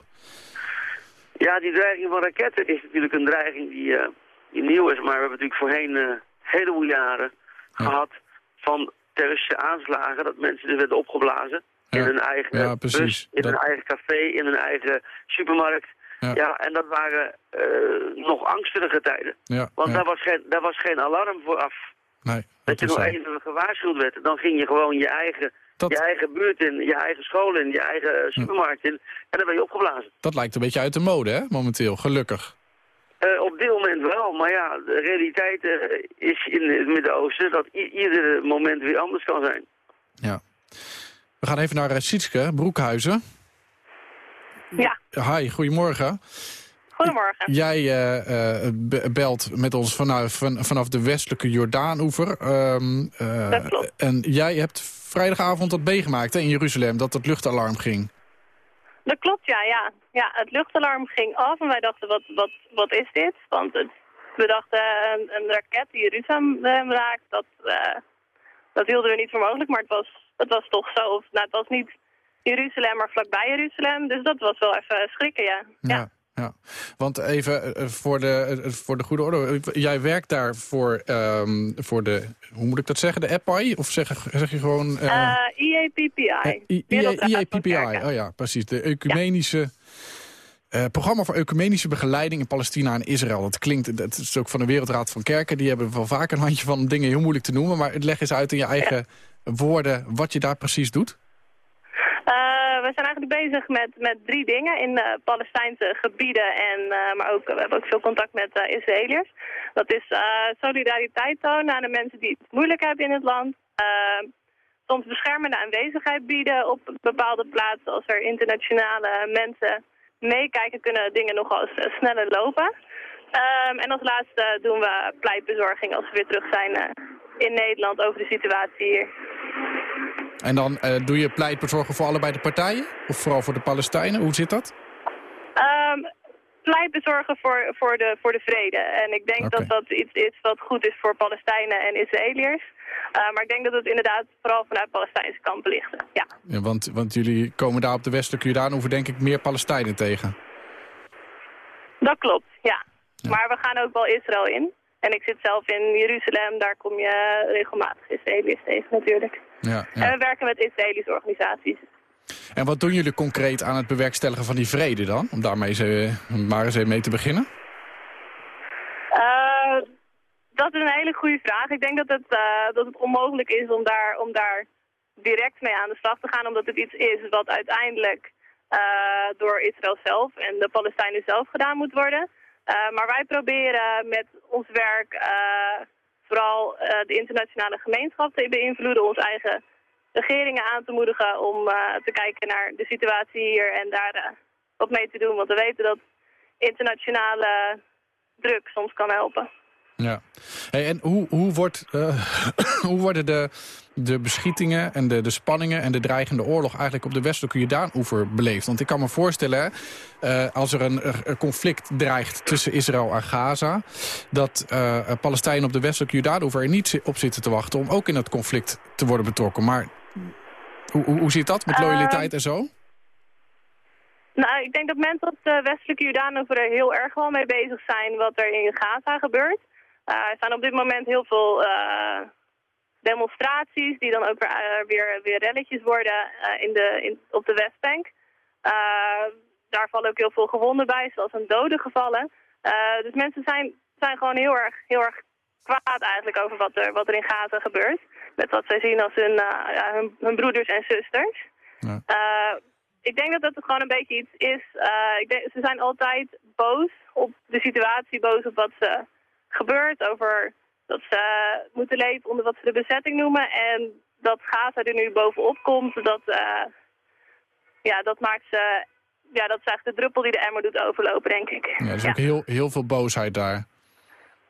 Ja, die dreiging van raketten is natuurlijk een dreiging die, eh, die nieuw is. Maar we hebben natuurlijk voorheen eh heleboel jaren gehad van terroristische aanslagen. Dat mensen dus werden opgeblazen in hun eigen Ja, precies. bus, in Dat- hun eigen café, in hun eigen supermarkt. Ja. Ja, en dat waren eh, nog angstige tijden. Ja, Want ja. daar, was geen, daar was geen alarm voor af. Nee, Dat je nog even gewaarschuwd werd. Dan ging je gewoon je eigen, je eigen buurt in, je eigen school in, je eigen supermarkt in. En dan ben je opgeblazen. Dat lijkt een beetje uit de mode, hè, momenteel, gelukkig. Eh, op dit moment wel, maar ja, de realiteit eh, is in het Midden-Oosten dat ieder moment weer anders kan zijn. Ja. We gaan even naar Sietske Broekhuizen. Ja, Hi, goedemorgen. goedemorgen. Jij eh, eh, be- belt met ons vanaf, van, vanaf de westelijke Jordaanoever. Ehm, eh, Dat klopt. En jij hebt vrijdagavond dat meegemaakt hè, in Jeruzalem, dat het luchtalarm ging. Dat klopt, ja, ja. Ja, het luchtalarm ging af en wij dachten, wat, wat, wat is dit? Want het, we dachten, een, een raket die Jeruzalem raakt, dat, dat hielden we niet voor mogelijk. Maar het was, het was toch zo, of, nou, het was niet Jeruzalem, maar vlakbij Jeruzalem. Dus dat was wel even schrikken, ja. Ja. ja. Want even eh, voor de, eh, voor de goede orde. Jij werkt daar voor, ehm, voor de, hoe moet ik dat zeggen, de API? Of zeg, zeg je gewoon... eh, Eh EAPPI. I- Wereldraad IA van PPI, Kerken. oh ja, precies. De ecumenische... eh, programma voor ecumenische begeleiding in Palestina en Israël. Dat klinkt, dat is ook van de Wereldraad van Kerken. Die hebben wel vaak een handje van dingen heel moeilijk te noemen. Maar leg eens uit in je eigen woorden wat je daar precies doet. Eh, we zijn eigenlijk bezig met, met drie dingen in eh, Palestijnse gebieden. En, eh, maar ook, we hebben ook veel contact met Israëliërs. Dat is solidariteit tonen aan de mensen die het moeilijk hebben in het land. Soms beschermende aanwezigheid bieden op bepaalde plaatsen. Als er internationale mensen meekijken, kunnen dingen nogal sneller lopen. Ehm, en als laatste doen we pleitbezorging als we weer terug zijn in Nederland over de situatie hier. En dan eh, doe je pleitbezorgen voor allebei de partijen? Of vooral voor de Palestijnen? Hoe zit dat? Ehm pleitbezorgen voor, voor, de, voor de vrede. En ik denk dat dat iets is wat goed is voor Palestijnen en Israëliërs. Eh, maar ik denk dat het inderdaad vooral vanuit Palestijnse kampen ligt. Ja. Ja, want, want jullie komen daar op de westelijke Jordaan... hoeven denk ik meer Palestijnen tegen. Dat klopt, ja. Maar we gaan ook wel Israël in. En ik zit zelf in Jeruzalem, daar kom je regelmatig Israëliërs tegen natuurlijk. Ja, En we werken met Israëlische organisaties. En wat doen jullie concreet aan het bewerkstelligen van die vrede dan? Om daarmee eens, eh, maar eens even mee te beginnen. Eh, dat is een hele goede vraag. Ik denk dat het, eh, dat het onmogelijk is om daar, om daar direct mee aan de slag te gaan, omdat het iets is wat uiteindelijk door Israël zelf en de Palestijnen zelf gedaan moet worden. Maar wij proberen met ons werk vooral eh, de internationale gemeenschap te beïnvloeden, onze eigen regeringen aan te moedigen om eh, te kijken naar de situatie hier en daar eh, wat mee te doen. Want we weten dat internationale druk soms kan helpen. Ja. Hey, en hoe, hoe, wordt, eh, hoe worden de, de beschietingen en de, de spanningen en de dreigende oorlog eigenlijk op de westelijke Jordaan-oever beleefd? Want ik kan me voorstellen, eh, als er een, een conflict dreigt tussen Israël en Gaza, dat eh, Palestijnen op de westelijke Jordaan-oever er niet op zitten te wachten om ook in dat conflict te worden betrokken. Maar hoe, hoe, hoe zit dat met loyaliteit en zo? Nou, ik denk dat mensen op de westelijke Jordaan-oever er heel erg wel mee bezig zijn wat er in Gaza gebeurt. Eh, er zijn op dit moment heel veel eh, demonstraties die dan ook weer, eh, weer, weer relletjes worden in de, in, op de Westbank. Daar vallen ook heel veel gewonden bij, zoals een dode gevallen. Dus mensen zijn, zijn gewoon heel erg, heel erg kwaad eigenlijk over wat er, wat er in Gaza gebeurt. Met wat zij zien als hun, ja, hun, hun broeders en zusters. Eh, ik denk dat dat gewoon een beetje iets is. ik denk, ze zijn altijd boos op de situatie, boos op wat ze gebeurt. Over dat ze moeten leven onder wat ze de bezetting noemen. En dat Gaza er nu bovenop komt, dat, eh, ja, dat maakt ze... Ja, dat is eigenlijk de druppel die de emmer doet overlopen, denk ik. Ja, er is ja. ook heel, heel veel boosheid daar.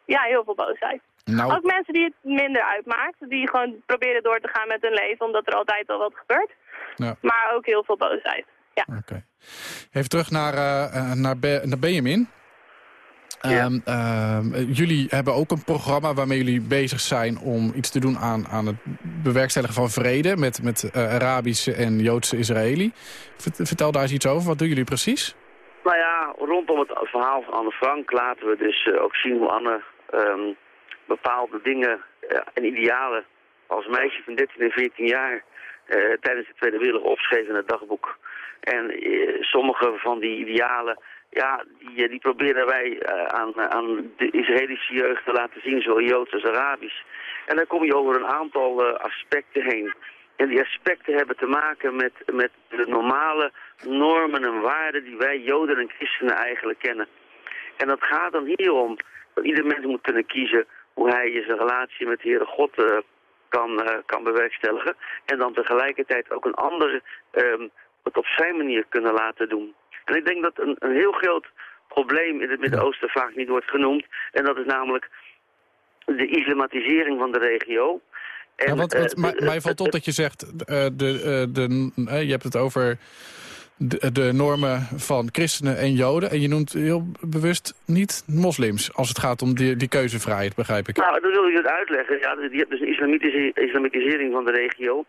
Ja, heel veel boosheid. Nou- Ook mensen die het minder uitmaakt, die gewoon proberen door te gaan met hun leven, omdat er altijd al wat gebeurt. Ja. Maar ook heel veel boosheid. Ja. Even terug naar, eh, eh, naar, Be- naar Benjamin. Ehm, ehm, eh, jullie hebben ook een programma waarmee jullie bezig zijn om iets te doen aan, aan het bewerkstelligen van vrede met, met eh, Arabische en Joodse Israëli. Vert- Vertel daar eens iets over. Wat doen jullie precies? Nou ja, rondom het verhaal van Anne Frank laten we dus eh, ook zien hoe Anne ehm, bepaalde dingen eh, en idealen als meisje van 13 en 14 jaar tijdens de Tweede Wereldoorlog opschreef in het dagboek. En sommige van die idealen, ja, die, eh, die proberen wij eh, aan, aan de Israëlische jeugd te laten zien, zowel Joods als Arabisch. En dan kom je over een aantal eh, aspecten heen. En die aspecten hebben te maken met, met de normale normen en waarden die wij Joden en Christenen eigenlijk kennen. En dat gaat dan hier om dat ieder mens moet kunnen kiezen hoe hij zijn relatie met de Heere God eh, kan, eh, kan bewerkstelligen. En dan tegelijkertijd ook een ander ehm, het op zijn manier kunnen laten doen. En ik denk dat een, een heel groot probleem in het Midden-Oosten vaak niet wordt genoemd. En dat is namelijk de islamatisering van de regio. En, Ja, want, eh, mij, mij valt op dat je zegt, eh, de, eh, de, je hebt het over de, de normen van christenen en joden. En je noemt heel bewust niet moslims als het gaat om die, die keuzevrijheid, begrijp ik. Nou, dat wil ik het uitleggen. Ja, je hebt dus een islamitische- islamitisering van de regio,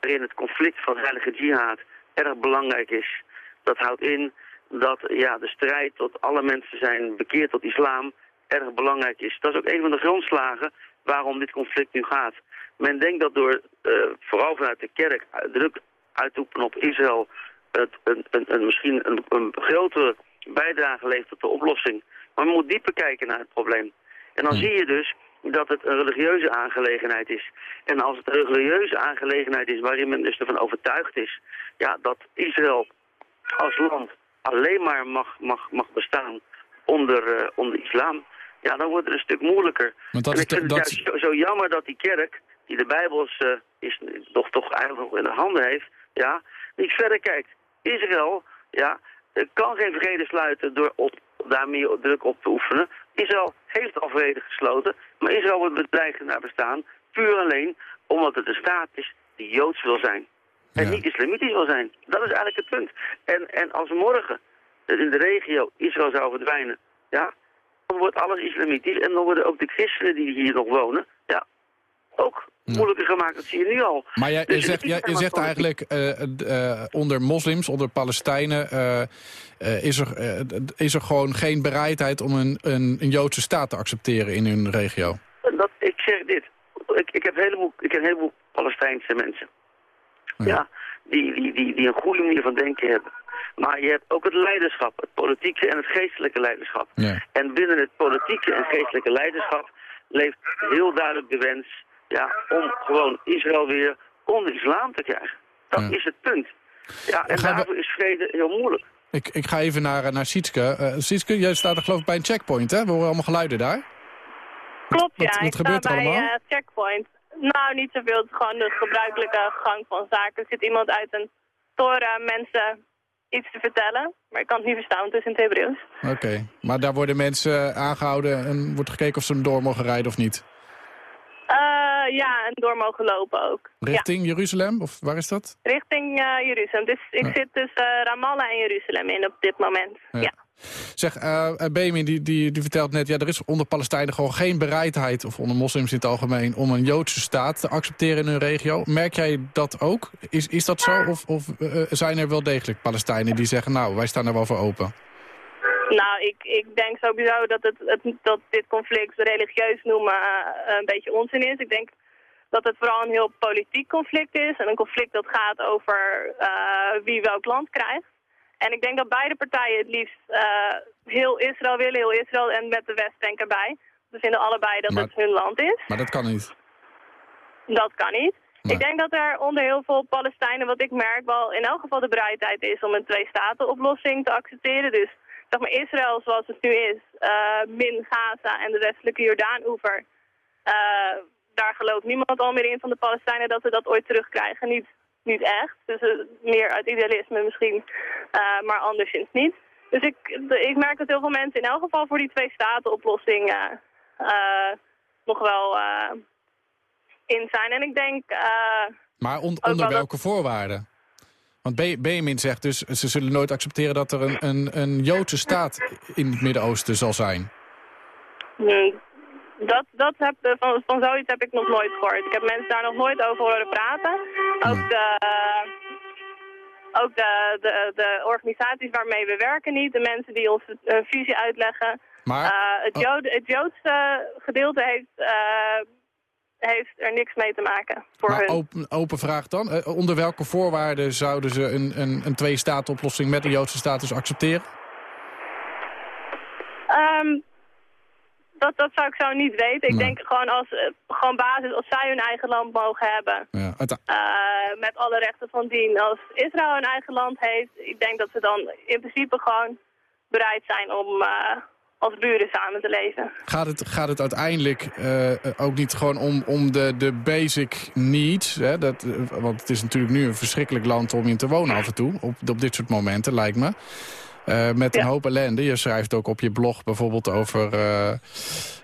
waarin het conflict van heilige jihad erg belangrijk is. Dat houdt in dat ja, de strijd tot alle mensen zijn bekeerd tot islam erg belangrijk is. Dat is ook een van de grondslagen waarom dit conflict nu gaat. Men denkt dat door, eh, vooral vanuit de kerk, eh, druk uitoefenen op Israël... Het, een, een, een, misschien een, een grotere bijdrage levert tot de oplossing. Maar men moet dieper kijken naar het probleem. En dan zie je dus dat het een religieuze aangelegenheid is. En als het een religieuze aangelegenheid is waarin men dus ervan overtuigd is... Ja, dat Israël als land alleen maar mag, mag, mag bestaan onder, eh, onder islam... Ja, dan wordt het een stuk moeilijker. Want dat en is ik vind het dat- juist zo, zo jammer dat die kerk, die de Bijbel is, eh, is, toch, toch eigenlijk nog in de handen heeft... Ja, niet verder kijkt. Israël, ja, kan geen vrede sluiten door op, daarmee druk op te oefenen. Israël heeft al vrede gesloten, maar Israël wordt bedreigd naar bestaan puur alleen omdat het een staat is die Joods wil zijn. En niet islamitisch wil zijn. Dat is eigenlijk het punt. En, en als morgen in de regio Israël zou verdwijnen, ja, dan wordt alles islamitisch en dan worden ook de christenen die hier nog wonen, ja, ook moeilijker gemaakt. Dat zie je nu al. Maar jij, je Dus zegt, jij, je zeg maar zegt eigenlijk eh, eh, onder moslims, onder Palestijnen... eh, is, er, is er gewoon geen bereidheid om een, een, een Joodse staat te accepteren in hun regio. Dat, ik zeg dit. Ik, ik, heb heleboel, ik ken een heleboel Palestijnse mensen. Ja. die, die, die, die een goede manier van denken hebben. Maar je hebt ook het leiderschap, het politieke en het geestelijke leiderschap. Ja. En binnen het politieke en geestelijke leiderschap leeft heel duidelijk de wens ja, om gewoon Israël weer onder islam te krijgen. Dat is het punt. Ja, en Gaan we- daarvoor is vrede heel moeilijk. Ik, ik ga even naar, naar Sietske. Eh Sietske, jij staat er geloof ik bij een checkpoint, hè? We horen allemaal geluiden daar. Klopt, ja. wat ik gebeurt sta er bij allemaal? eh, checkpoint. Nou, niet zoveel. Het is gewoon de gebruikelijke gang van zaken. Er zit iemand uit een toren mensen iets te vertellen. Maar ik kan het niet verstaan, want het is in het Hebreeuws. Oké, maar daar worden mensen aangehouden en wordt gekeken of ze door mogen rijden of niet. Eh, ja, en door mogen lopen ook. Richting Jeruzalem, of waar is dat? Richting eh, Jeruzalem. Dus ik Ja. zit tussen eh, Ramallah en Jeruzalem in op dit moment. Ja. Zeg, uh, Benjamin die, die, die vertelt net... ja, er is onder Palestijnen gewoon geen bereidheid... of onder moslims in het algemeen... om een Joodse staat te accepteren in hun regio. Merk jij dat ook? Is, is dat zo? Of, of eh, zijn er wel degelijk Palestijnen die zeggen... nou, wij staan er wel voor open? Nou, ik, ik denk sowieso dat, het, het, dat dit conflict religieus noemen een beetje onzin is. Ik denk dat het vooral een heel politiek conflict is. En een conflict dat gaat over eh, wie welk land krijgt. En ik denk dat beide partijen het liefst eh, heel Israël willen, heel Israël en met de Westbank erbij. Ze vinden allebei dat Maar- het hun land is. Maar dat kan niet. Dat kan niet. Ik denk dat er onder heel veel Palestijnen, wat ik merk, wel in elk geval de bereidheid is om een twee-staten-oplossing te accepteren. Dus zeg maar Israël zoals het nu is, eh, min Gaza en de westelijke Jordaan-oever. eh, daar gelooft niemand al meer in van de Palestijnen dat ze dat ooit terugkrijgen. Niet, niet echt. Dus eh, meer uit idealisme misschien, eh, maar anderszins niet. Dus ik, ik merk dat heel veel mensen in elk geval voor die twee-staten-oplossing eh, nog wel in zijn. En ik denk... Maar on- onder dat- welke voorwaarden? Want Be- Benjamin zegt dus... ze zullen nooit accepteren dat er een, een, een Joodse staat in het Midden-Oosten zal zijn. Hmm, Dat, dat heb, van, van zoiets heb ik nog nooit gehoord. Ik heb mensen daar nog nooit over horen praten. Ook de, ook de, de, de organisaties waarmee we werken niet. De mensen die ons een visie uitleggen. Maar- Eh, het, oh. Jood, het Joodse gedeelte heeft, eh, heeft er niks mee te maken voor maar hun. open, open vraag dan. Eh, onder welke voorwaarden zouden ze een, een, een twee-staten-oplossing met een Joodse status accepteren? Ehm, dat, dat zou ik zo niet weten. Ik Nee. denk gewoon als eh, gewoon basis, als zij hun eigen land mogen hebben. Ja, eh, met alle rechten van dien. Als Israël een eigen land heeft, ik denk dat ze dan in principe gewoon bereid zijn om eh, als buren samen te leven. Gaat het, gaat het uiteindelijk ook niet gewoon om, om de, de basic needs? Hè? Dat, want het is natuurlijk nu een verschrikkelijk land om in te wonen af en toe. Op, op dit soort momenten, lijkt me. Eh, met een hoop ellende. Je schrijft ook op je blog bijvoorbeeld over eh,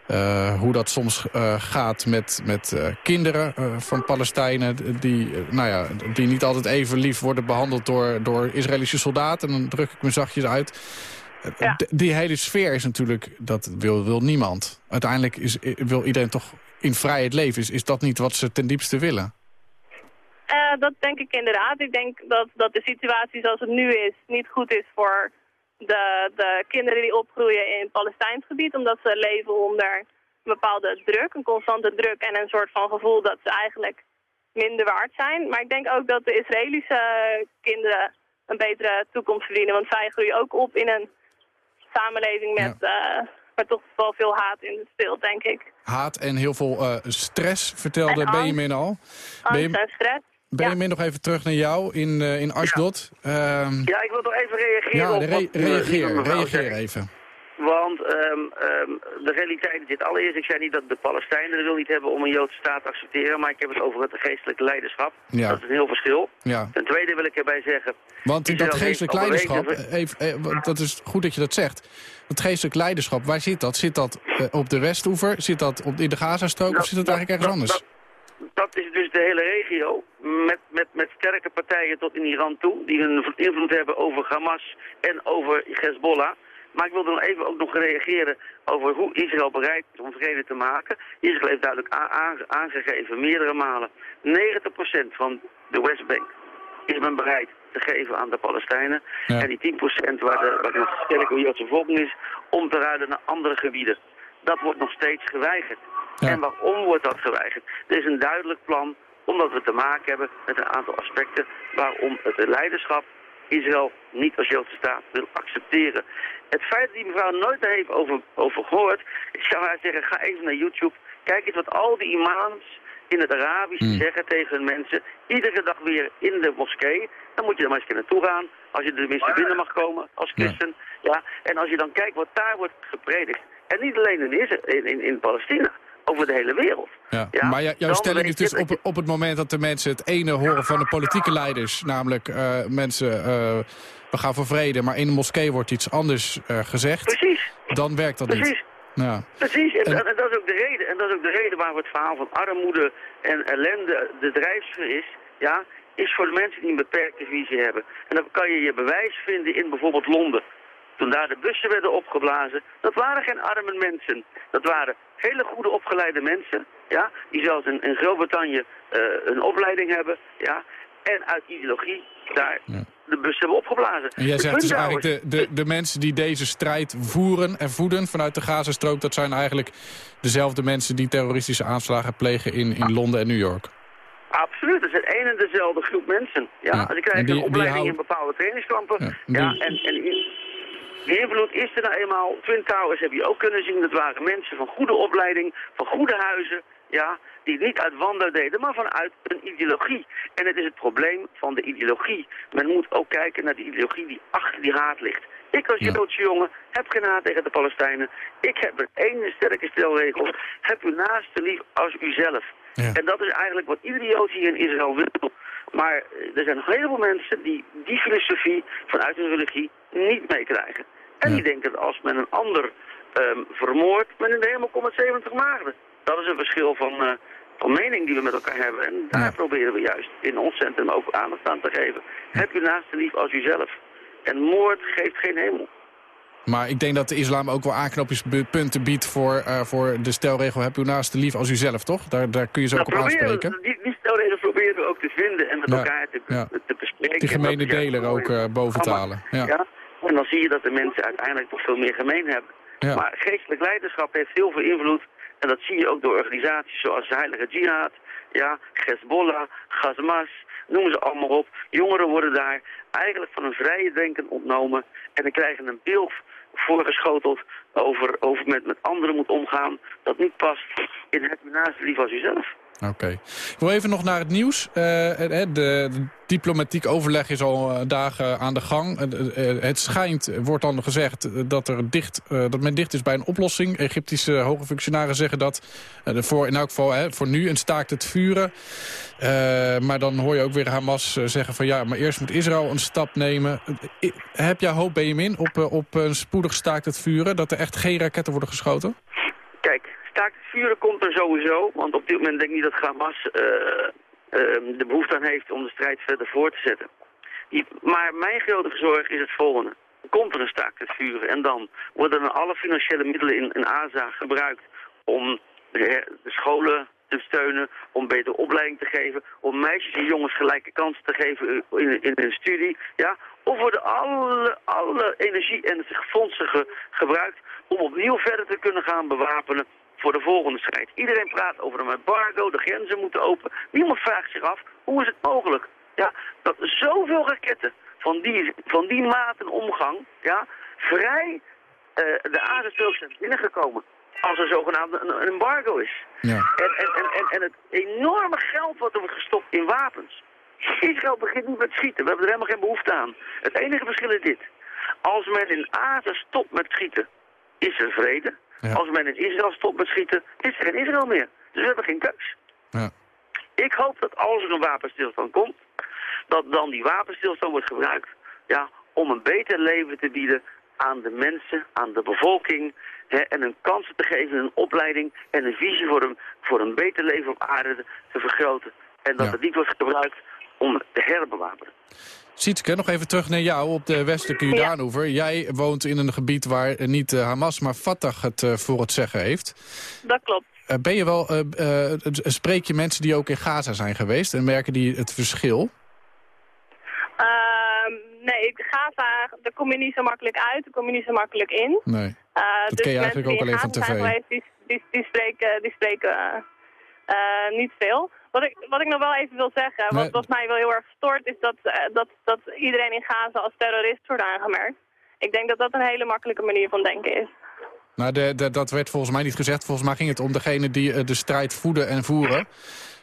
eh, hoe dat soms gaat met, met kinderen van Palestijnen. Die, nou ja, die niet altijd even lief worden behandeld door, door Israëlische soldaten. En dan druk ik me zachtjes uit. Die hele sfeer is natuurlijk, dat wil, wil niemand. Uiteindelijk is, wil iedereen toch in vrijheid leven. Is, is dat niet wat ze ten diepste willen? Dat denk ik inderdaad. Ik denk dat, dat de situatie zoals het nu is niet goed is voor de, de kinderen die opgroeien in het Palestijns gebied, omdat ze leven onder een bepaalde druk, een constante druk en een soort van gevoel dat ze eigenlijk minder waard zijn. Maar ik denk ook dat de Israëlische kinderen een betere toekomst verdienen, want zij groeien ook op in een samenleving met, eh, waar toch wel veel haat in speelt, denk ik. Haat en heel veel eh, stress, vertelde. Benjamin al. Angst en stress. Benjamin, nog even terug naar jou in, eh, in Ashdod. Ehm, Ja, ik wil toch even reageren ja, op re- eh, reageer, reageer even. Want ehm, ehm, de realiteit is dit. Allereerst, ik zei niet dat de Palestijnen er wil niet hebben om een Joodse staat te accepteren, maar ik heb het over het geestelijke leiderschap. Ja. Dat is een heel verschil. Ja. Ten tweede wil ik erbij zeggen... Want Israël dat geestelijk leiderschap, even, eh, dat is goed dat je dat zegt. Dat geestelijk leiderschap, waar zit dat? Zit dat eh, op de Westoever? Zit dat op, in de Gazastrook? Of zit dat eigenlijk ergens anders? Dat is dus de hele regio, met, met, met sterke partijen tot in Iran toe, die hun invloed hebben over Hamas en over Hezbollah. Maar ik wilde nog even ook nog reageren over hoe Israël bereid is om vrede te maken. Israël heeft duidelijk aangegeven, meerdere malen, 90% van de Westbank is men bereid te geven aan de Palestijnen. En die 10% waar de, waar de sterke Joodse bevolking is, om te ruilen naar andere gebieden. Dat wordt nog steeds geweigerd. En waarom wordt dat geweigerd? Er is een duidelijk plan, omdat we te maken hebben met een aantal aspecten waarom het leiderschap Israël niet als Joodse staat wil accepteren. Het feit dat die mevrouw nooit daar heeft over, over gehoord, ik zou haar zeggen, ga even naar YouTube. Kijk eens wat al die imams in het Arabisch zeggen tegen hun mensen. Iedere dag weer in de moskee. Dan moet je er maar eens naartoe gaan. Als je er tenminste binnen mag komen als christen. Ja. En als je dan kijkt wat daar wordt gepredikt. En niet alleen in, Israël, in, in, in Palestina. Over de hele wereld. Ja. Ja, maar jou- jouw dan stelling is dus op, op het moment dat de mensen het ene horen van de politieke leiders... namelijk eh, mensen, eh, we gaan voor vrede, maar in de moskee wordt iets anders eh, gezegd... Precies. dan werkt dat Precies. niet. Ja. Precies, en, En- en dat is ook de reden. En dat is ook de reden waar het verhaal van armoede en ellende de drijfveer is. Ja, is voor de mensen die een beperkte visie hebben. En dan kan je je bewijs vinden in bijvoorbeeld Londen. Toen daar de bussen werden opgeblazen, dat waren geen arme mensen. Dat waren hele goede opgeleide mensen, ja, die zelfs in, in Groot-Brittannië eh, een opleiding hebben, ja, en uit ideologie daar de bus hebben opgeblazen. En jij De zegt dus eigenlijk, de, de, de mensen die deze strijd voeren en voeden vanuit de Gazastrook... dat zijn eigenlijk dezelfde mensen die terroristische aanslagen plegen in, in Londen en New York. Absoluut, het is één en dezelfde groep mensen. Ja, Ja, Ze en krijgen die- een die opleiding houden- in bepaalde trainingskampen. Ja, die- en, en die, invloed is er nou eenmaal. Twin Towers heb je ook kunnen zien. Dat waren mensen van goede opleiding, van goede huizen. Ja, die het niet uit wandelen deden, maar vanuit een ideologie. En het is het probleem van de ideologie. Men moet ook kijken naar de ideologie die achter die haat ligt. Ik als Joodse jongen heb geen haat tegen de Palestijnen. Ik heb een ene sterke stelregel. Heb uw naaste lief als uzelf. En dat is eigenlijk wat iedere Jood hier in Israël wil. Maar er zijn een heleboel mensen die die filosofie vanuit hun religie niet meekrijgen. En die denken dat als men een ander ehm, vermoordt, men in de hemel komt met 70 maagden. Dat is een verschil van, eh, van mening die we met elkaar hebben. En daar proberen we juist in ons centrum ook aandacht aan te geven. Heb uw naaste lief als uzelf. En moord geeft geen hemel. Maar ik denk dat de islam ook wel aanknopingspunten biedt voor, eh, voor de stelregel... heb uw naaste lief als uzelf, toch? Daar, daar kun je ze ook op aanspreken. Die, die we ook te vinden en met Ja, elkaar te, ja. te bespreken. Die gemene deler ook eh, boven te Allemaal. halen. Ja. Ja. En dan zie je dat de mensen uiteindelijk toch veel meer gemeen hebben. Maar geestelijk leiderschap heeft heel veel invloed. En dat zie je ook door organisaties zoals de Heilige Jihad, ja, Hezbollah, Hamas, noem ze allemaal op. Jongeren worden daar eigenlijk van een vrije denken ontnomen. En dan krijgen een beeld voorgeschoteld over, over met, met anderen moet omgaan. Dat niet past in het naast lief als jezelf. Oké. Ik wil even nog naar het nieuws. Eh, eh, de, de diplomatiek overleg is al eh, dagen aan de gang. Eh, eh, het schijnt, wordt dan gezegd, eh, dat, er dicht, eh, dat men dicht is bij een oplossing. Egyptische hoge functionarissen zeggen dat. eh, de voor, in elk geval voor nu een staakt het vuren. Eh, maar dan hoor je ook weer Hamas eh, zeggen van ja, maar eerst moet Israël een stap nemen. Eh, heb jij hoop, Benjamin, op, eh, op een spoedig staakt het vuren? Dat er echt geen raketten worden geschoten? Kijk, staakt vuren komt er sowieso. Want op dit moment denk ik niet dat Hamas eh, eh, de behoefte aan heeft om de strijd verder voor te zetten. Maar mijn grote zorg is het volgende. Komt er een staakt het vuren en dan worden alle financiële middelen in, in ASA gebruikt om de scholen te steunen, om betere opleiding te geven, om meisjes en jongens gelijke kansen te geven in, in hun studie. Ja? Of worden alle, alle energie en fondsen ge- gebruikt om opnieuw verder te kunnen gaan bewapenen voor de volgende strijd. Iedereen praat over een embargo, de grenzen moeten open. Niemand vraagt zich af, hoe is het mogelijk ja, dat zoveel raketten van die, van die maat en omgang ja, vrij eh, de aardestrook zijn binnengekomen. Als er zogenaamd een, embargo is. Ja. En, en, en, en, en het enorme geld wat er wordt gestopt in wapens. Israël begint niet met schieten. We hebben er helemaal geen behoefte aan. Het enige verschil is dit. Als men in Azië stopt met schieten, is er vrede. Als men in Israël stopt met schieten, is er geen Israël meer. Dus we hebben geen keus. Ja. Ik hoop dat als er een wapenstilstand komt, dat dan die wapenstilstand wordt gebruikt ja, om een beter leven te bieden aan de mensen, aan de bevolking. Hè, en een kansen te geven, een opleiding en een visie voor een, voor een beter leven op aarde te, te vergroten. En dat Ja. het niet wordt gebruikt om te herbewapenen. Sietske, nog even terug naar jou op de westelijke Jordaanoever. Jij woont in een gebied waar niet eh, Hamas, maar Fatah het eh, voor het zeggen heeft. Dat klopt. Eh, ben je wel, eh, eh, spreek je mensen die ook in Gaza zijn geweest en merken die het verschil? Ehm, nee, Gaza, daar kom je niet zo makkelijk uit, daar kom je niet zo makkelijk in. Nee. Dat dus ken je mensen eigenlijk ook alleen van tv. geweest, die, die, die spreken, die spreken niet veel. Wat ik, wat ik nog wel even wil zeggen, wat, wat mij wel heel erg stoort, is dat, eh, dat, dat iedereen in Gaza als terrorist wordt aangemerkt. Ik denk dat dat een hele makkelijke manier van denken is. Nou, de, de- dat werd volgens mij niet gezegd. Volgens mij ging het om degene die eh, de strijd voeden en voeren.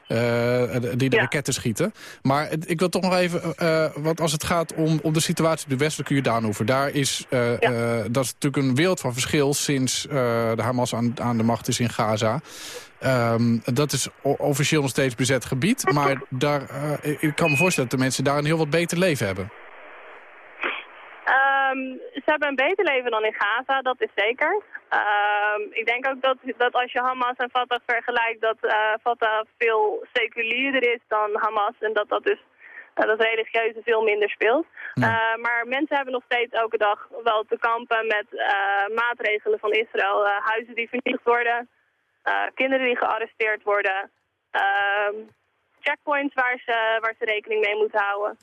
eh, die de raketten schieten. Maar ik wil toch nog even, eh, want als het gaat om, om de situatie op de westelijke Jordaanoever... daar is, eh, dat is natuurlijk een wereld van verschil sinds de Hamas aan, aan de macht is in Gaza. Ehm, dat is officieel nog steeds bezet gebied. Maar daar, eh, ik- kan me voorstellen dat de mensen daar een heel wat beter leven hebben. Ehm, ze hebben een beter leven dan in Gaza, dat is zeker. Ehm, ik denk ook dat, dat als je Hamas en Fatah vergelijkt, dat eh, Fatah veel seculierder is dan Hamas. En dat dat dus eh, dat religieuze veel minder speelt. Maar mensen hebben nog steeds elke dag wel te kampen met maatregelen van Israël. Huizen die vernietigd worden, kinderen die gearresteerd worden, ehm, checkpoints waar ze, waar ze rekening mee moeten houden.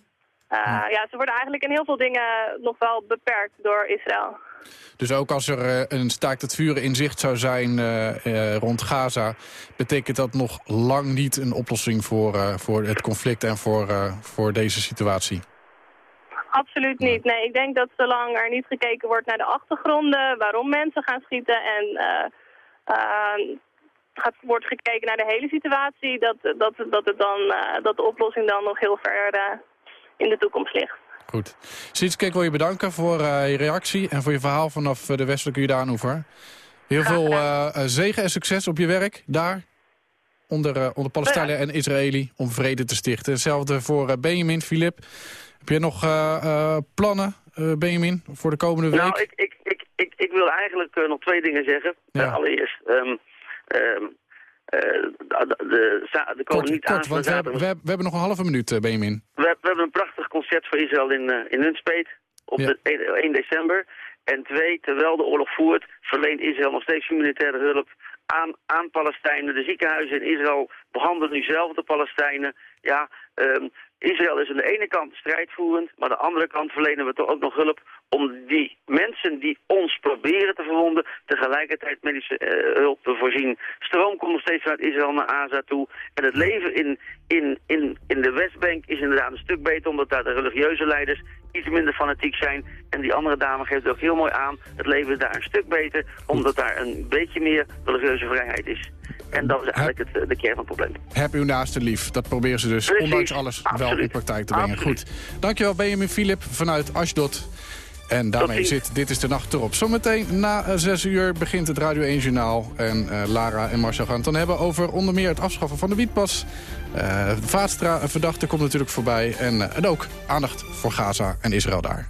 Eh, ja, ze worden eigenlijk in heel veel dingen nog wel beperkt door Israël. Dus ook als er eh, een staakt het vuren in zicht zou zijn eh, eh, rond Gaza... betekent dat nog lang niet een oplossing voor, eh, voor het conflict en voor, eh, voor deze situatie. Absoluut niet. Nee, ik denk dat zolang er niet gekeken wordt naar de achtergronden, waarom mensen gaan schieten en eh, eh, gaat, wordt gekeken naar de hele situatie, dat, dat, dat, het dan, eh, dat de oplossing dan nog heel ver eh, in de toekomst ligt. Goed. Sietske, ik wil je bedanken voor eh, je reactie en voor je verhaal vanaf de westelijke Jordaanoever. Heel veel zegen en succes op je werk daar. Onder, onder Palestijnen en Israëli om vrede te stichten. Hetzelfde voor eh, Benjamin, Filip. Heb jij nog eh, eh, plannen, eh, Benjamin, voor de komende week? Nou, ik, ik, ik, ik, ik wil eigenlijk nog twee dingen zeggen. Ja. Allereerst, ehm ehm eh, de, de, za- de Kort, niet kort want we hebben, we, we hebben nog een halve minuut, eh, Benjamin. We, we hebben een prachtig concert voor Israël in, eh, in Nunspeet op de 1, 1 december. En twee, terwijl de oorlog voert, verleent Israël nog steeds humanitaire hulp aan, aan Palestijnen. De ziekenhuizen in Israël behandelen nu zelf de Palestijnen. Ja, ehm, Israël is aan de ene kant strijdvoerend, maar aan de andere kant verlenen we toch ook nog hulp om die mensen die ons proberen te verwonden, tegelijkertijd medische eh, hulp te voorzien. Stroom komt nog steeds vanuit Israël naar Aza toe. En het leven in, in, in, in de Westbank is inderdaad een stuk beter, omdat daar de religieuze leiders iets minder fanatiek zijn. En die andere dame geeft het ook heel mooi aan. Het leven is daar een stuk beter, omdat daar een beetje meer religieuze vrijheid is. En dat is eigenlijk het, eh, de kern van het probleem. Heb uw naaste lief. Dat proberen ze dus, Precies. ondanks alles, wel in praktijk te brengen. Absoluut. Goed. Dankjewel, Benjamin Philip vanuit Ashdod. En daarmee zit Dit is de Nacht erop. Zometeen na eh, zes uur begint het Radio 1 Journaal. En eh, Lara en Marcel gaan het dan hebben over onder meer het afschaffen van de wietpas. Eh Vaatstra, een verdachte, komt natuurlijk voorbij. En, eh, en ook aandacht voor Gaza en Israël daar.